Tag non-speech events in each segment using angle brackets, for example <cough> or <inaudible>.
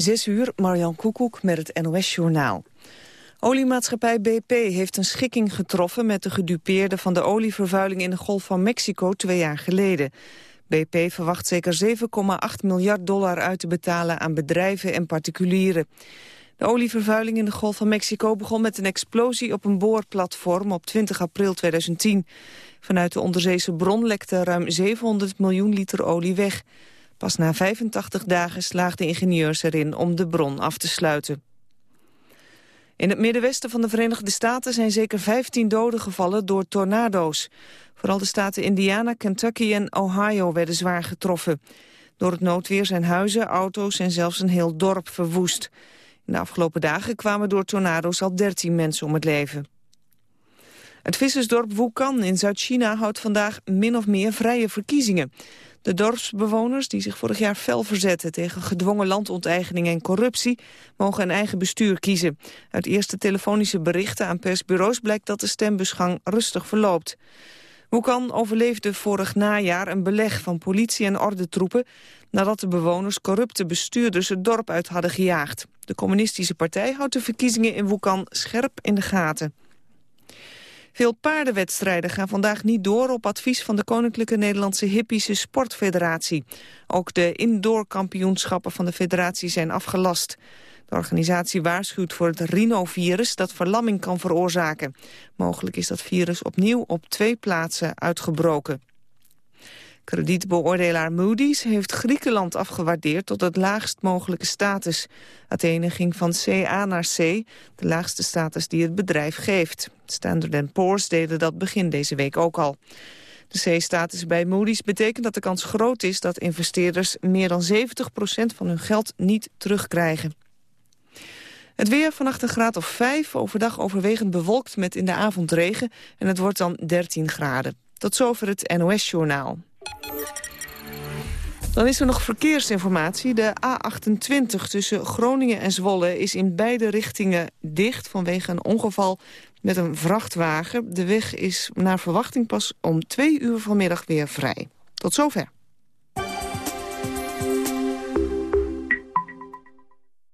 Zes uur, Marjan Koekoek met het NOS-journaal. Oliemaatschappij BP heeft een schikking getroffen met de gedupeerden van de olievervuiling in de Golf van Mexico twee jaar geleden. BP verwacht zeker 7,8 miljard dollar uit te betalen aan bedrijven en particulieren. De olievervuiling in de Golf van Mexico begon met een explosie op een boorplatform op 20 april 2010. Vanuit de onderzeese bron lekte ruim 700 miljoen liter olie weg. Pas na 85 dagen slaagden ingenieurs erin om de bron af te sluiten. In het middenwesten van de Verenigde Staten zijn zeker 15 doden gevallen door tornado's. Vooral de staten Indiana, Kentucky en Ohio werden zwaar getroffen. Door het noodweer zijn huizen, auto's en zelfs een heel dorp verwoest. In de afgelopen dagen kwamen door tornado's al 13 mensen om het leven. Het vissersdorp Wukan in Zuid-China houdt vandaag min of meer vrije verkiezingen. De dorpsbewoners, die zich vorig jaar fel verzetten tegen gedwongen landonteigening en corruptie, mogen een eigen bestuur kiezen. Uit eerste telefonische berichten aan persbureaus blijkt dat de stembusgang rustig verloopt. Wukan overleefde vorig najaar een beleg van politie en ordentroepen nadat de bewoners corrupte bestuurders het dorp uit hadden gejaagd. De communistische partij houdt de verkiezingen in Wukan scherp in de gaten. Veel paardenwedstrijden gaan vandaag niet door op advies van de Koninklijke Nederlandse Hippische Sportfederatie. Ook de indoorkampioenschappen van de federatie zijn afgelast. De organisatie waarschuwt voor het rhinovirus dat verlamming kan veroorzaken. Mogelijk is dat virus opnieuw op twee plaatsen uitgebroken. Kredietbeoordelaar Moody's heeft Griekenland afgewaardeerd tot het laagst mogelijke status. Athene ging van CA naar C, de laagste status die het bedrijf geeft. Standard Poor's deden dat begin deze week ook al. De C-status bij Moody's betekent dat de kans groot is dat investeerders meer dan 70% van hun geld niet terugkrijgen. Het weer vannacht een graad of 5, overdag overwegend bewolkt met in de avond regen en het wordt dan 13 graden. Tot zover het NOS-journaal. Dan is er nog verkeersinformatie. De A28 tussen Groningen en Zwolle is in beide richtingen dicht... vanwege een ongeval met een vrachtwagen. De weg is naar verwachting pas om twee uur vanmiddag weer vrij. Tot zover.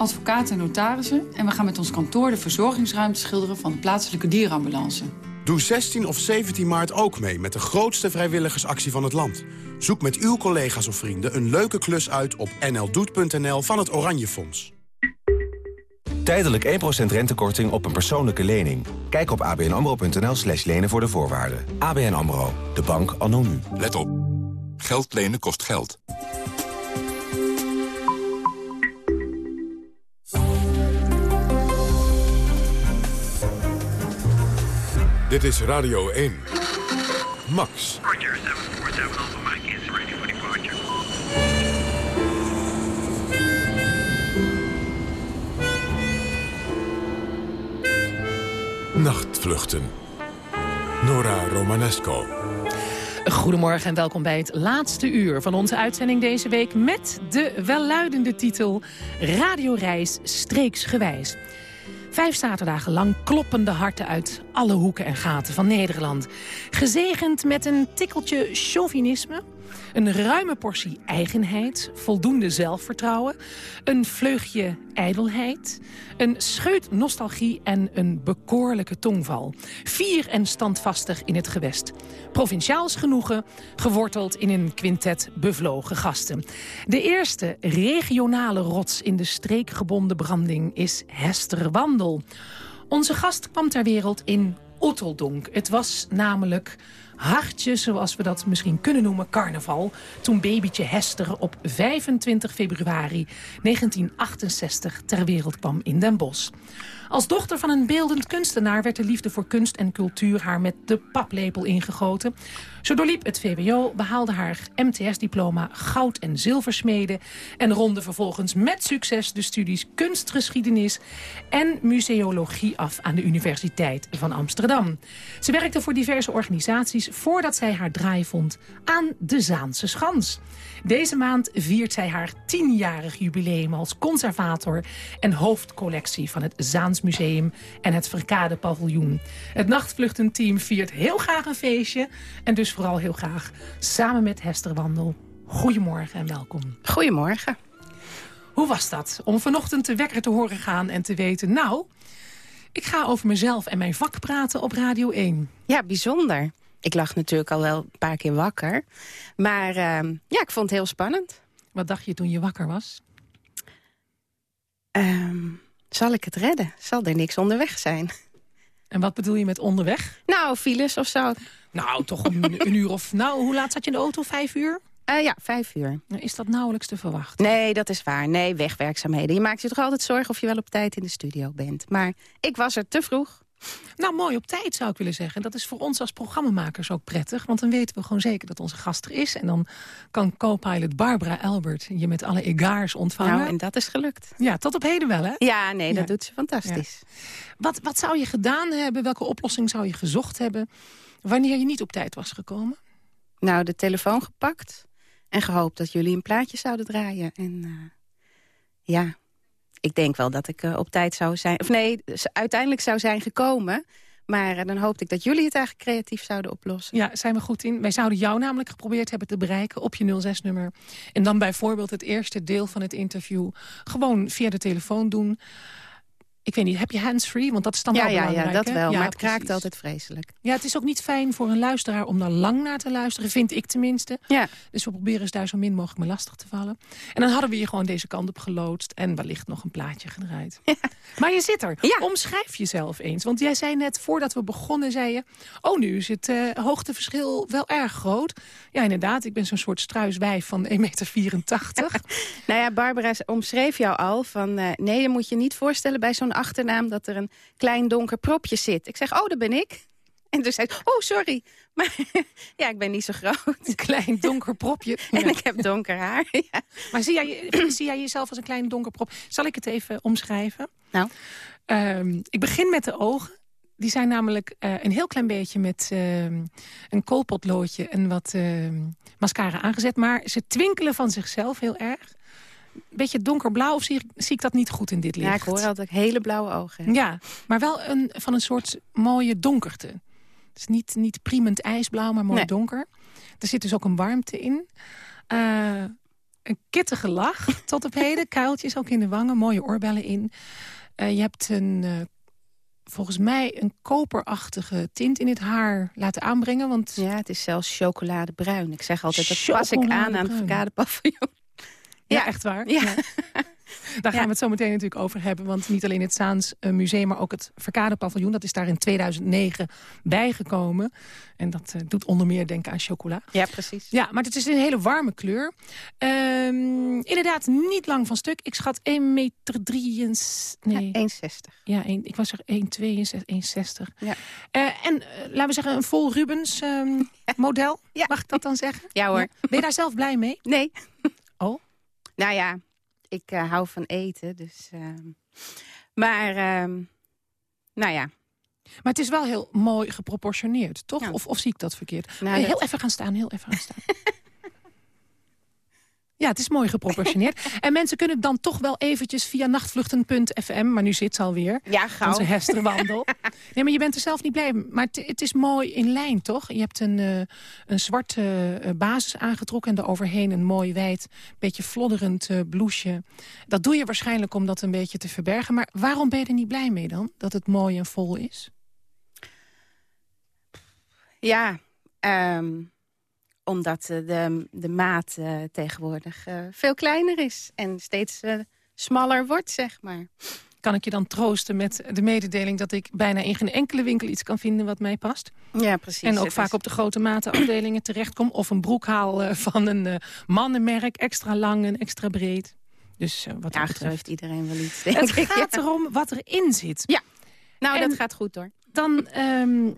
advocaten en notarissen... en we gaan met ons kantoor de verzorgingsruimte schilderen... van de plaatselijke dierenambulance. Doe 16 of 17 maart ook mee met de grootste vrijwilligersactie van het land. Zoek met uw collega's of vrienden een leuke klus uit op nldoet.nl van het Oranje Fonds. Tijdelijk 1% rentekorting op een persoonlijke lening. Kijk op abnamro.nl slash lenen voor de voorwaarden. ABN AMRO, de bank anno nu. Let op. Geld lenen kost geld. Dit is Radio 1. Max. Roger, 747 Alpha Mike is ready for departure. Nachtvluchten. Nora Romanesco. Goedemorgen en welkom bij het laatste uur van onze uitzending deze week... met de welluidende titel Radioreis streeksgewijs. Vijf zaterdagen lang kloppende harten uit alle hoeken en gaten van Nederland. Gezegend met een tikkeltje chauvinisme, een ruime portie eigenheid, voldoende zelfvertrouwen... een vleugje ijdelheid, een scheut nostalgie en een bekoorlijke tongval. Vier en standvastig in het gewest. Provinciaals genoegen, geworteld in een quintet bevlogen gasten. De eerste regionale rots in de streekgebonden branding is Hester Wandel. Onze gast kwam ter wereld in Oeteldonk. Het was namelijk hartje, zoals we dat misschien kunnen noemen, carnaval... toen babytje Hester op 25 februari 1968 ter wereld kwam in Den Bosch. Als dochter van een beeldend kunstenaar werd de liefde voor kunst en cultuur haar met de paplepel ingegoten. Zo doorliep het VWO, behaalde haar MTS-diploma goud- en zilversmeden... en ronde vervolgens met succes de studies kunstgeschiedenis en museologie af aan de Universiteit van Amsterdam. Ze werkte voor diverse organisaties voordat zij haar draai vond aan de Zaanse Schans. Deze maand viert zij haar tienjarig jubileum als conservator en hoofdcollectie van het Zaansmuseum en het Verkade Paviljoen. Het nachtvluchtenteam viert heel graag een feestje en dus vooral heel graag samen met Hester Wandel. Goedemorgen en welkom. Goedemorgen. Hoe was dat om vanochtend de wekker te horen gaan en te weten... nou, ik ga over mezelf en mijn vak praten op Radio 1. Ja, bijzonder. Ik lag natuurlijk al wel een paar keer wakker. Maar uh, ja, ik vond het heel spannend. Wat dacht je toen je wakker was? Um, zal ik het redden? Zal er niks onderweg zijn? En wat bedoel je met onderweg? Nou, files of zo. Nou, toch een, een uur of... Nou, hoe laat zat je in de auto? Vijf uur? Uh, ja, vijf uur. Is dat nauwelijks te verwachten? Nee, dat is waar. Nee, wegwerkzaamheden. Je maakt je toch altijd zorgen of je wel op tijd in de studio bent. Maar ik was er te vroeg. Nou, mooi op tijd zou ik willen zeggen. Dat is voor ons als programmamakers ook prettig. Want dan weten we gewoon zeker dat onze gast er is. En dan kan co-pilot Barbara Albert je met alle egaars ontvangen. Nou, en dat is gelukt. Ja, tot op heden wel, hè? Ja, nee, dat doet ze fantastisch. Ja. Wat, wat zou je gedaan hebben? Welke oplossing zou je gezocht hebben... wanneer je niet op tijd was gekomen? Nou, de telefoon gepakt. En gehoopt dat jullie een plaatje zouden draaien. En uh, ja, ik denk wel dat ik uh, op tijd zou zijn... Of nee, uiteindelijk zou zijn gekomen. Maar uh, dan hoopte ik dat jullie het eigenlijk creatief zouden oplossen. Ja, zijn we goed in. Wij zouden jou namelijk geprobeerd hebben te bereiken op je 06-nummer. En dan bijvoorbeeld het eerste deel van het interview... gewoon via de telefoon doen ik weet niet, heb je handsfree? Want dat is dan ja, wel ja, belangrijk. Ja, dat wel, ja, maar het precies. kraakt altijd vreselijk. Ja, het is ook niet fijn voor een luisteraar om daar lang naar te luisteren. Vind ik tenminste. Ja. Dus we proberen eens daar zo min mogelijk mee lastig te vallen. En dan hadden we je gewoon deze kant op geloodst. En wellicht nog een plaatje gedraaid. Ja. Maar je zit er. Ja. Omschrijf jezelf eens. Want jij zei net, voordat we begonnen, zei je... oh, nu is het uh, hoogteverschil wel erg groot. Ja, inderdaad. Ik ben zo'n soort struiswijf van 1,84 meter. <laughs> nou ja, Barbara omschreef jou al van... Uh, nee, je moet je niet voorstellen bij zo'n achternaam... dat er een klein donker propje zit. Ik zeg, oh, dat ben ik. En toen zei ze, oh, sorry. <laughs> Maar ja, ik ben niet zo groot. Een klein donker propje. <laughs> en ik heb donker haar, <laughs> ja. Maar zie jij, <clears throat> zie jij jezelf als een klein donker prop? Zal ik het even omschrijven? Nou? Um, ik begin met de ogen. Die zijn namelijk uh, een heel klein beetje met uh, een koolpotloodje en wat uh, mascara aangezet. Maar ze twinkelen van zichzelf heel erg beetje donkerblauw of zie, zie ik dat niet goed in dit licht? Ja, ik hoor altijd hele blauwe ogen. Ja, maar wel een, van een soort mooie donkerte. Het is niet, niet priemend ijsblauw, maar mooi nee. donker. Er zit dus ook een warmte in. Uh, een kittige lach tot op heden. <laughs> Kuiltjes ook in de wangen, mooie oorbellen in. Uh, je hebt een... Uh, volgens mij een koperachtige tint in het haar laten aanbrengen. Want ja, het is zelfs chocoladebruin. Ik zeg altijd, dat pas ik aan aan het verkade paviljoen. Ja, echt waar. Ja. <laughs> Daar gaan we het zo meteen natuurlijk over hebben. Want niet alleen het Zaans uh, Museum, maar ook het Verkade Paviljoen... dat is daar in 2009 bijgekomen. En dat uh, doet onder meer denken aan chocola. Ja, precies. Ja, maar het is een hele warme kleur. Um, inderdaad, niet lang van stuk. Ik schat 1 meter 3... Nee. Ja, 1,60. Ja, 1, ik was er 1,62, 1,60. Ja. Uh, en laten we zeggen een vol Rubens <laughs> um, model. Ja. Mag ik dat dan zeggen? Ja hoor. Ben je daar zelf blij mee? Nee. Nou ja, ik uh, hou van eten, dus... Uh, maar, uh, nou ja. Maar het is wel heel mooi geproportioneerd, toch? Ja. Of, of zie ik dat verkeerd? Nou, heel dat... even gaan staan, heel even gaan staan. <laughs> ja, het is mooi geproportioneerd. <laughs> en mensen kunnen dan toch wel eventjes via nachtvluchten.fm... maar nu zit ze alweer, ja, gauw. onze hesterwandel. <laughs> nee, maar je bent er zelf niet blij mee. Maar het, is mooi in lijn, toch? Je hebt een, uh, een zwarte uh, basis aangetrokken... en daaroverheen een mooi wijd, beetje flodderend uh, blouseje. Dat doe je waarschijnlijk om dat een beetje te verbergen. Maar waarom ben je er niet blij mee dan? Dat het mooi en vol is? Ja, um omdat de, de maat uh, tegenwoordig uh, veel kleiner is. En steeds smaller wordt, zeg maar. kan ik je dan troosten met de mededeling... dat ik bijna in geen enkele winkel iets kan vinden wat mij past. Ja, precies. En ook Het vaak is- op de grote matenafdelingen terechtkom. Of een broek haal eh, van een eh, mannenmerk, extra lang en extra breed. Dus eh, wat Ja, betreft. heeft iedereen wel iets, denk Het ik. gaat erom wat erin zit. Ja. Nou, En- dat gaat goed hoor. Dan, ehm,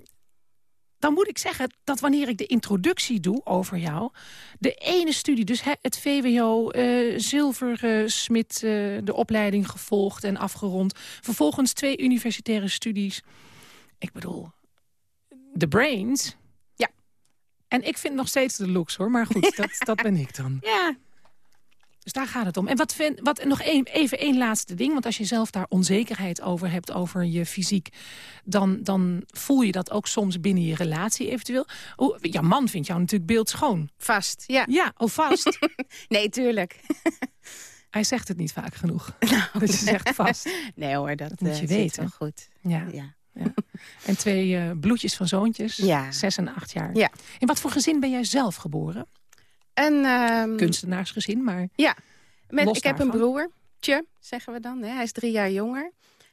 dan moet ik zeggen dat wanneer ik de introductie doe over jou... de ene studie, dus het VWO, eh Zilversmid... eh, de opleiding gevolgd en afgerond. Vervolgens twee universitaire studies. Ik bedoel, de brains... Ja. En ik vind nog steeds de looks, hoor. Maar goed, <laughs> dat, dat ben ik dan. Ja, Dus daar gaat het om. En wat vind, wat, nog even één laatste ding. Want als je zelf daar onzekerheid over hebt, over je fysiek... dan, dan voel je dat ook soms binnen je relatie eventueel. Hoe, ja, man vindt jou natuurlijk beeldschoon. vast. Ja. Ja, oh vast. <laughs> Nee, tuurlijk. <laughs> Hij zegt het niet vaak genoeg. <laughs> dat je zegt vast. Nee hoor, dat, Dat moet eh, je weten. wel goed. Ja. Ja. En twee eh, bloedjes van zoontjes, Ja. zes en acht jaar. Ja. In wat voor gezin ben jij zelf geboren? En, ehm, Kunstenaarsgezin, maar... Ja, met, ik heb een broertje, zeggen we dan. Hè? Hij is drie jaar jonger.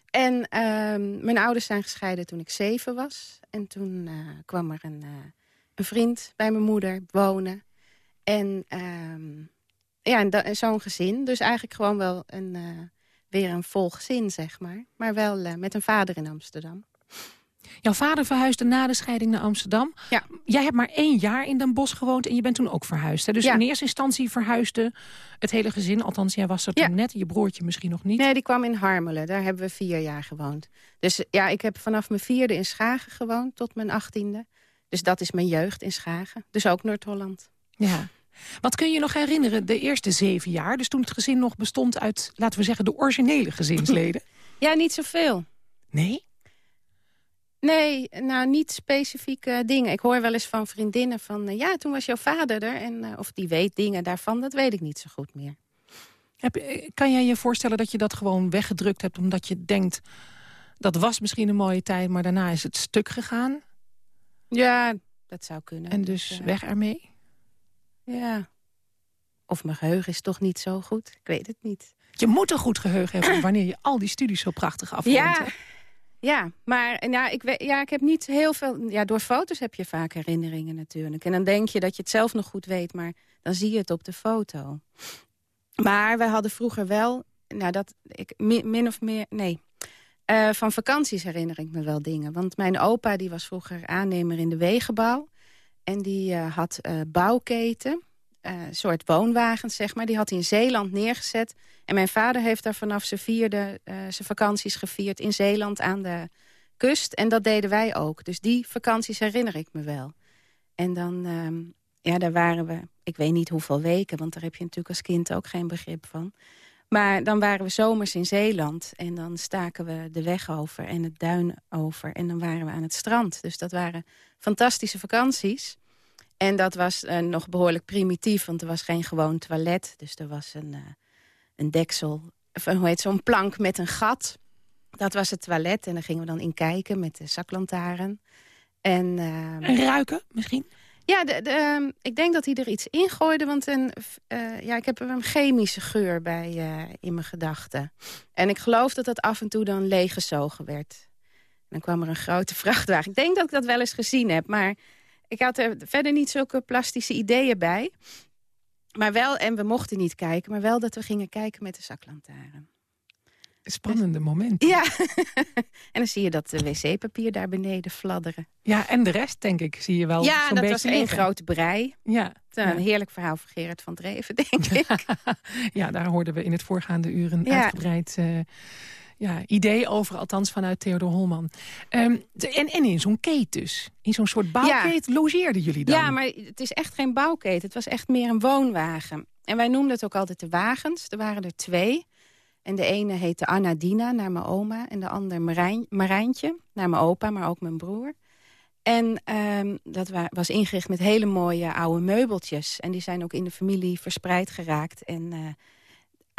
En ehm, mijn ouders zijn gescheiden toen ik zeven was. En toen eh, kwam er een, eh, een vriend bij mijn moeder wonen. En ehm, ja, en zo'n gezin. Dus eigenlijk gewoon wel een, eh, weer een vol gezin, zeg maar. Maar wel met een vader in Amsterdam. Jouw vader verhuisde na de scheiding naar Amsterdam. Ja. Jij hebt maar één jaar in Den Bosch gewoond en je bent toen ook verhuisd. Hè? Dus Ja. in eerste instantie verhuisde het hele gezin. Althans, jij was er toen Ja. net, je broertje misschien nog niet. Nee, die kwam in Harmelen. Daar hebben we vier jaar gewoond. Dus ja, ik heb vanaf mijn vierde in Schagen gewoond tot mijn achttiende. Dus dat is mijn jeugd in Schagen. Dus ook Noord-Holland. Ja. Wat kun je je nog herinneren, de eerste zeven jaar? Dus toen het gezin nog bestond uit, laten we zeggen, de originele gezinsleden. Ja, niet zoveel. Nee? Nee, nou niet specifieke dingen. Ik hoor wel eens van vriendinnen van... eh, ja, toen was jouw vader er. En, eh, of die weet dingen daarvan, dat weet ik niet zo goed meer. Heb, je- kan jij je voorstellen dat je dat gewoon weggedrukt hebt... omdat je denkt, dat was misschien een mooie tijd... maar daarna is het stuk gegaan Ja, dat zou kunnen. en dus eh, weg ermee? Ja. Of mijn geheugen is toch niet zo goed. Ik weet het niet. Je moet een goed geheugen hebben wanneer je al die studies zo prachtig afrondt. Ja? Ja, maar ja, ik, ja, ik heb niet heel veel... Ja, door foto's heb je vaak herinneringen natuurlijk. En dan denk je dat je het zelf nog goed weet, maar dan zie je het op de foto. Maar wij hadden vroeger wel... Nou, dat ik mi- min of meer... Nee. Eh, van vakanties herinner ik me wel dingen. Want mijn opa die was vroeger aannemer in de wegenbouw. En die eh, had eh, bouwketen, een soort woonwagens, zeg maar. Die had hij in Zeeland neergezet. En mijn vader heeft daar vanaf zijn vierde eh, zijn vakanties gevierd in Zeeland aan de kust. En dat deden wij ook. Dus die vakanties herinner ik me wel. En dan, ehm, ja, daar waren we, ik weet niet hoeveel weken... want daar heb je natuurlijk als kind ook geen begrip van. Maar dan waren we zomers in Zeeland. En dan staken we de weg over en het duin over. En dan waren we aan het strand. Dus dat waren fantastische vakanties. En dat was eh, nog behoorlijk primitief, want er was geen gewoon toilet. Dus er was een, eh, een deksel, of een- hoe heet zo'n plank met een gat. Dat was het toilet en daar gingen we dan in kijken met de zaklantaarn. En, ehm, En ruiken misschien? ja, de, de, ehm, ik denk dat hij er iets in gooide. Want een, eh, ja, ik heb een chemische geur bij eh, in mijn gedachten. En ik geloof dat dat af en toe dan leeggezogen werd. En dan kwam er een grote <laughs> vrachtwagen. Ik denk dat ik dat wel eens gezien heb. Maar ik had er verder niet zulke plastische ideeën bij. Maar wel, en we mochten niet kijken... maar wel dat we gingen kijken met de zaklantaarn. Spannende moment. Ja, <laughs> en dan zie je dat de wc-papier daar beneden fladderen. Ja, en de rest, denk ik, zie je wel ja, dat beetje was één grote brei. Ja, Een ja. heerlijk verhaal van Gerard van Dreven, denk <laughs> ik. ja, daar hoorden we in het voorgaande uur een Ja. uitgebreid eh, ja, idee over. Althans vanuit Theodor Holman. Ehm, en, en in zo'n keet dus. In zo'n soort bouwkeet logeerden jullie dan? Ja, maar het is echt geen bouwketen. Het was echt meer een woonwagen. En wij noemden het ook altijd de wagens. Er waren er twee. En de ene heette Anna Dina, naar mijn oma. En de ander Marijn, Marijntje, naar mijn opa, maar ook mijn broer. En ehm, dat wa- was ingericht met hele mooie oude meubeltjes. En die zijn ook in de familie verspreid geraakt. En eh,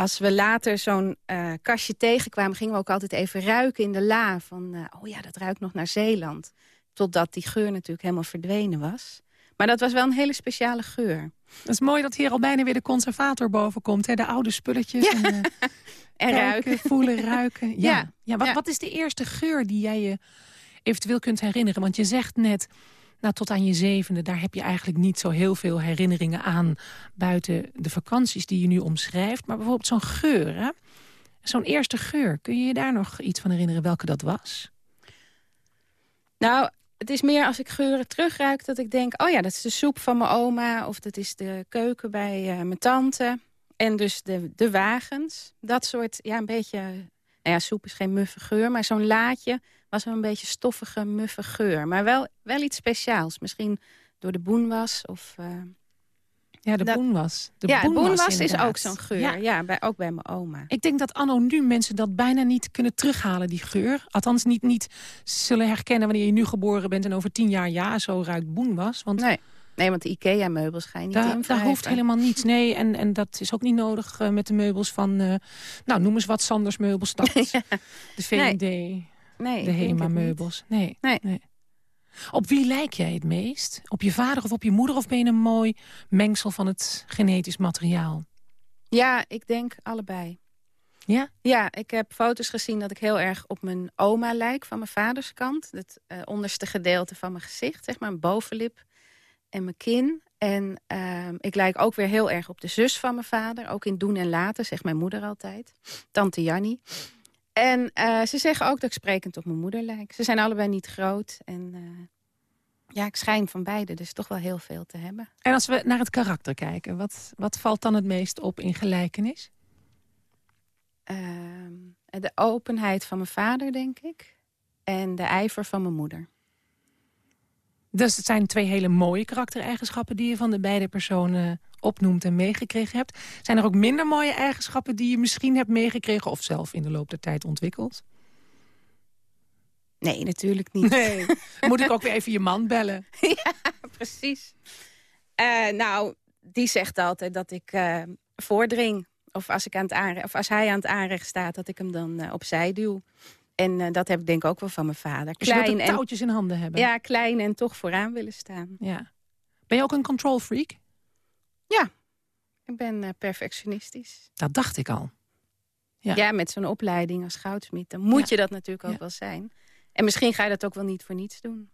als we later zo'n eh, kastje tegenkwamen... gingen we ook altijd even ruiken in de la. Van, eh, oh ja, dat ruikt nog naar Zeeland. Totdat die geur natuurlijk helemaal verdwenen was. Maar dat was wel een hele speciale geur. Het is mooi dat hier al bijna weer de conservator boven komt. Hè? De oude spulletjes. Ja. En, uh, <laughs> en ruiken. voelen, ruiken. <laughs> Ja. Ja. ja. wat, Ja. wat is de eerste geur die jij je eventueel kunt herinneren? Want je zegt net, nou, tot aan je zevende... daar heb je eigenlijk niet zo heel veel herinneringen aan... buiten de vakanties die je nu omschrijft. Maar bijvoorbeeld zo'n geur? Zo'n eerste geur. Kun je je daar nog iets van herinneren welke dat was? Nou, het is meer als ik geuren terugruik dat ik denk... oh ja, dat is de soep van mijn oma of dat is de keuken bij eh, mijn tante. En dus de, de wagens. Dat soort, ja, een beetje... Nou ja, soep is geen muffe geur, maar zo'n laadje was wel een beetje stoffige, muffe geur. Maar wel, wel iets speciaals. Misschien door de boenwas of... eh, Ja, de Dat- boenwas. De ja, boenwas, boenwas is ook zo'n geur. Ja. Ja, bij, ook bij mijn oma. Ik denk dat anno nu mensen dat bijna niet kunnen terughalen, die geur. Althans niet, niet zullen herkennen wanneer je nu geboren bent... en over tien jaar, ja, zo ruikt boenwas. Want Nee, nee want de IKEA-meubels ga je niet daar, daar invrijven. hoeft helemaal niets. Nee, en, en dat is ook niet nodig eh, met de meubels van... eh, nou, noem eens wat Sanders Meubelstad. <laughs> De VND, Nee, de ik denk het HEMA niet. meubels. Nee, Nee. Op wie lijk jij het meest? Op je vader of op je moeder? Of ben je een mooi mengsel van het genetisch materiaal? Ja, ik denk allebei. Ja? Ja, ik heb foto's gezien dat ik heel erg op mijn oma lijk van mijn vaders kant. Het eh, onderste gedeelte van mijn gezicht, zeg maar, mijn bovenlip en mijn kin. En ehm, ik lijk ook weer heel erg op de zus van mijn vader. Ook in doen en laten, zegt mijn moeder altijd. Tante Jannie. En eh, ze zeggen ook dat ik sprekend op mijn moeder lijk. Ze zijn allebei niet groot. En eh, ja, ik schijn van beide, dus toch wel heel veel te hebben. En als we naar het karakter kijken, wat, wat valt dan het meest op in gelijkenis? Ehm, de openheid van mijn vader, denk ik. En de ijver van mijn moeder. Dus het zijn twee hele mooie karaktereigenschappen... die je van de beide personen opnoemt en meegekregen hebt. Zijn er ook minder mooie eigenschappen die je misschien hebt meegekregen... of zelf in de loop der tijd ontwikkeld? Nee, natuurlijk niet. Nee. <laughs> Moet ik ook weer even je man bellen? <laughs> Precies. Eh, nou, die zegt altijd dat ik eh, voordring. Of als, ik aan het of als hij aan het aanrecht staat, dat ik hem dan eh, opzij duw. En eh, dat heb ik denk ik ook wel van mijn vader. Dus je Klein en, touwtjes in handen hebben? ja, klein en toch vooraan willen staan. ja. Ben je ook een control freak? Ik ben eh, perfectionistisch. Dat dacht ik al. Ja. Ja, met zo'n opleiding als goudsmid. Dan moet Ja. je dat natuurlijk ook Ja. wel zijn. En misschien ga je dat ook wel niet voor niets doen.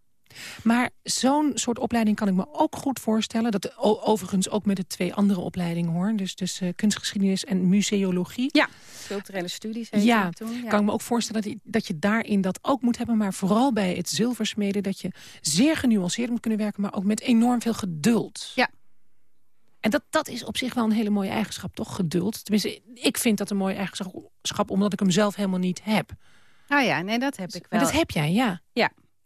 Maar zo'n soort opleiding kan ik me ook goed voorstellen. Dat overigens ook met de twee andere opleidingen hoor. Dus, dus eh, kunstgeschiedenis en museologie. Ja, culturele studies heette Ja, toen. Ja. kan ik me ook voorstellen dat je, dat je daarin dat ook moet hebben. Maar vooral bij het zilversmeden dat je zeer genuanceerd moet kunnen werken. Maar ook met enorm veel geduld. Ja. En dat, dat is op zich wel een hele mooie eigenschap, toch? Geduld. Tenminste, ik vind dat een mooie eigenschap omdat ik hem zelf helemaal niet heb. Nou ja, nee, dat heb ik wel. Maar dat heb jij, ja.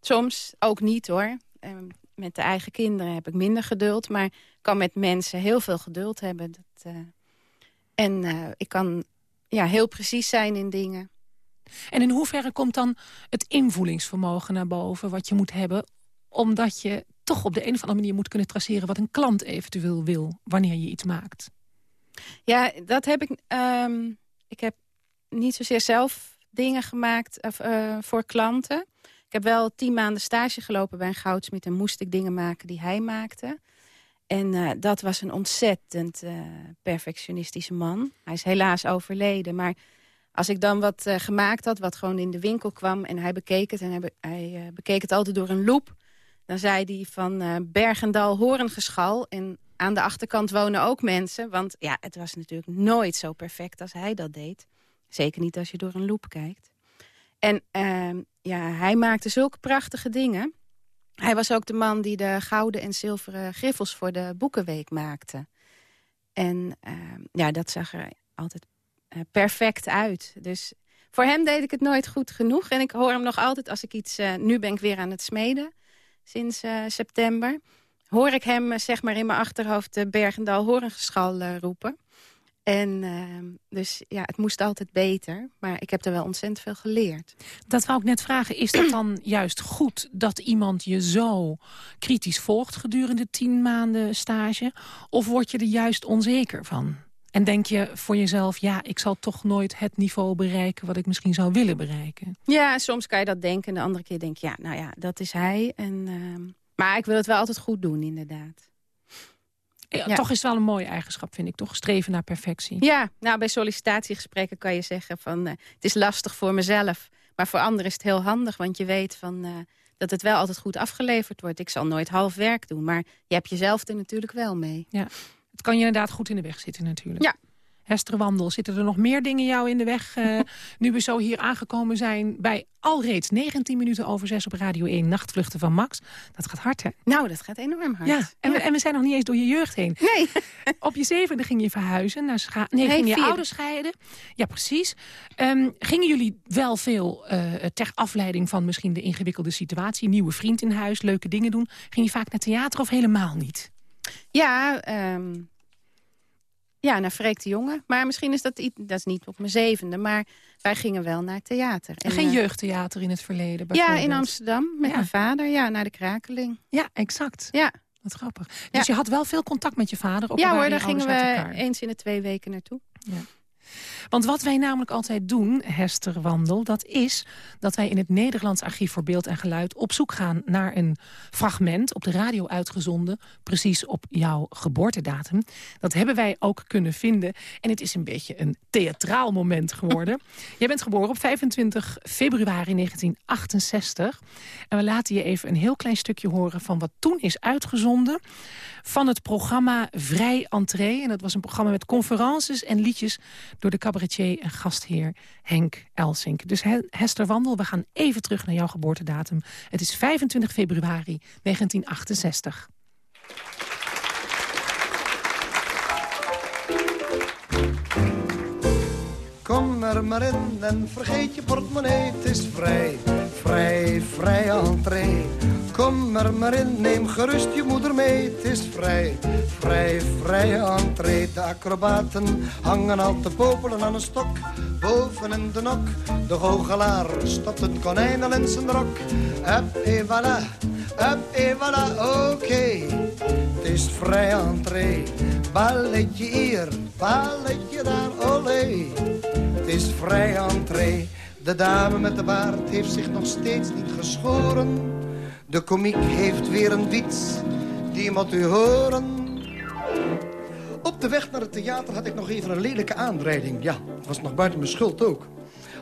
Soms ook niet hoor. Ehm, met de eigen kinderen heb ik minder geduld. Maar ik kan met mensen heel veel geduld hebben. Dat, eh, en eh, ik kan ja, heel precies zijn in dingen. En in hoeverre komt dan het invoelingsvermogen naar boven... wat je moet hebben, omdat je toch op de een of andere manier moet kunnen traceren... wat een klant eventueel wil wanneer je iets maakt? Ja, dat heb ik. ehm, ik heb niet zozeer zelf dingen gemaakt of, eh, voor klanten. Ik heb wel tien maanden stage gelopen bij een goudsmid... en moest ik dingen maken die hij maakte. En eh, dat was een ontzettend eh, perfectionistische man. Hij is helaas overleden, maar als ik dan wat eh, gemaakt had... wat gewoon in de winkel kwam en hij bekeek het... en hij, be- hij bekeek het altijd door een loep... dan zei hij van Bergendal Horengeschal... en aan de achterkant wonen ook mensen. Want ja, het was natuurlijk nooit zo perfect als hij dat deed. Zeker niet als je door een loep kijkt. En ehm, ja, hij maakte zulke prachtige dingen. Hij was ook de man die de gouden en zilveren griffels voor de Boekenweek maakte. En ehm, ja, dat zag er altijd eh, perfect uit. Dus voor hem deed ik het nooit goed genoeg. En ik hoor hem nog altijd als ik iets... eh, nu ben ik weer aan het smeden, sinds eh, september. Hoor ik hem, zeg maar, in mijn achterhoofd... de Bergendal Horengeschal roepen. En ehm, dus ja, het moest altijd beter. Maar ik heb er wel ontzettend veel geleerd. Dat wou ik net vragen. Is dat dan <clears throat> juist goed dat iemand je zo kritisch volgt... gedurende tien maanden stage? Of word je er juist onzeker van? En denk je voor jezelf, ja, ik zal toch nooit het niveau bereiken... wat ik misschien zou willen bereiken? Ja, soms kan je dat denken. En de andere keer denk je, ja, nou ja, dat is hij. En, ehm, Maar ik wil het wel altijd goed doen, inderdaad. Ja. Toch is het wel een mooie eigenschap, vind ik. Toch streven naar perfectie. Ja, nou bij sollicitatiegesprekken kan je zeggen van... eh, het is lastig voor mezelf, maar voor anderen is het heel handig. Want je weet van, eh, dat het wel altijd goed afgeleverd wordt. Ik zal nooit half werk doen, maar je hebt jezelf er natuurlijk wel mee. Ja. Het kan je inderdaad goed in de weg zitten natuurlijk. Ja. Hester Wandel, zitten er nog meer dingen jou in de weg... eh, <laughs> nu we zo hier aangekomen zijn bij alreeds 19 minuten over 6 op Radio 1... Nachtvluchten van Max. Dat gaat hard, hè? Nou, dat gaat enorm hard. Ja, en, We, en we zijn nog niet eens door je jeugd heen. Nee. <laughs> Op je zevende ging je verhuizen naar Scha Nee, je vierde. ouders scheiden. Ja, precies. Ehm, gingen jullie wel veel eh, ter afleiding van misschien de ingewikkelde situatie? Nieuwe vriend in huis, leuke dingen doen. Ging je vaak naar theater of helemaal niet? Ja, ehm, ja, naar Freek de Jonge. Maar misschien is dat, dat is niet op mijn zevende. Maar wij gingen wel naar theater. En geen eh, jeugdtheater in het verleden Ja, in Amsterdam met Ja. mijn vader. Ja, naar de Krakeling. Ja, exact. Ja, Wat grappig. Dus Ja. je had wel veel contact met je vader? Al ja hoor, daar gingen we elkaar? eens in de twee weken naartoe. Want wat wij namelijk altijd doen, Hester Wandel... dat is dat wij in het Nederlands Archief voor Beeld en Geluid... op zoek gaan naar een fragment op de radio uitgezonden... precies op jouw geboortedatum. Dat hebben wij ook kunnen vinden. En het is een beetje een theatraal moment geworden. <laughs> Jij bent geboren op 25 februari 1968. En we laten je even een heel klein stukje horen... van wat toen is uitgezonden van het programma Vrij Entree. En dat was een programma met conferences en liedjes... door de cabaretier en gastheer Henk Elsink. Dus He- Hester Wandel, we gaan even terug naar jouw geboortedatum. Het is 25 februari 1968. Kom er maar in en vergeet je portemonnee, het is vrij, vrij, vrij entree. Kom er maar in, neem gerust je moeder mee, het is vrij, vrij, vrij entree. De acrobaten hangen al te popelen aan een stok, boven in de nok. De goochelaar stopt het konijn al in zijn rok. Up et voilà, up et voilà, oké. Het is vrij entree, balletje hier, balletje daar, olé. Het is vrij entree. De dame met de baard heeft zich nog steeds niet geschoren. De komiek heeft weer een wiets, die moet u horen. Op de weg naar het theater had ik nog even een lelijke aanrijding. Ja, het was nog buiten mijn schuld ook.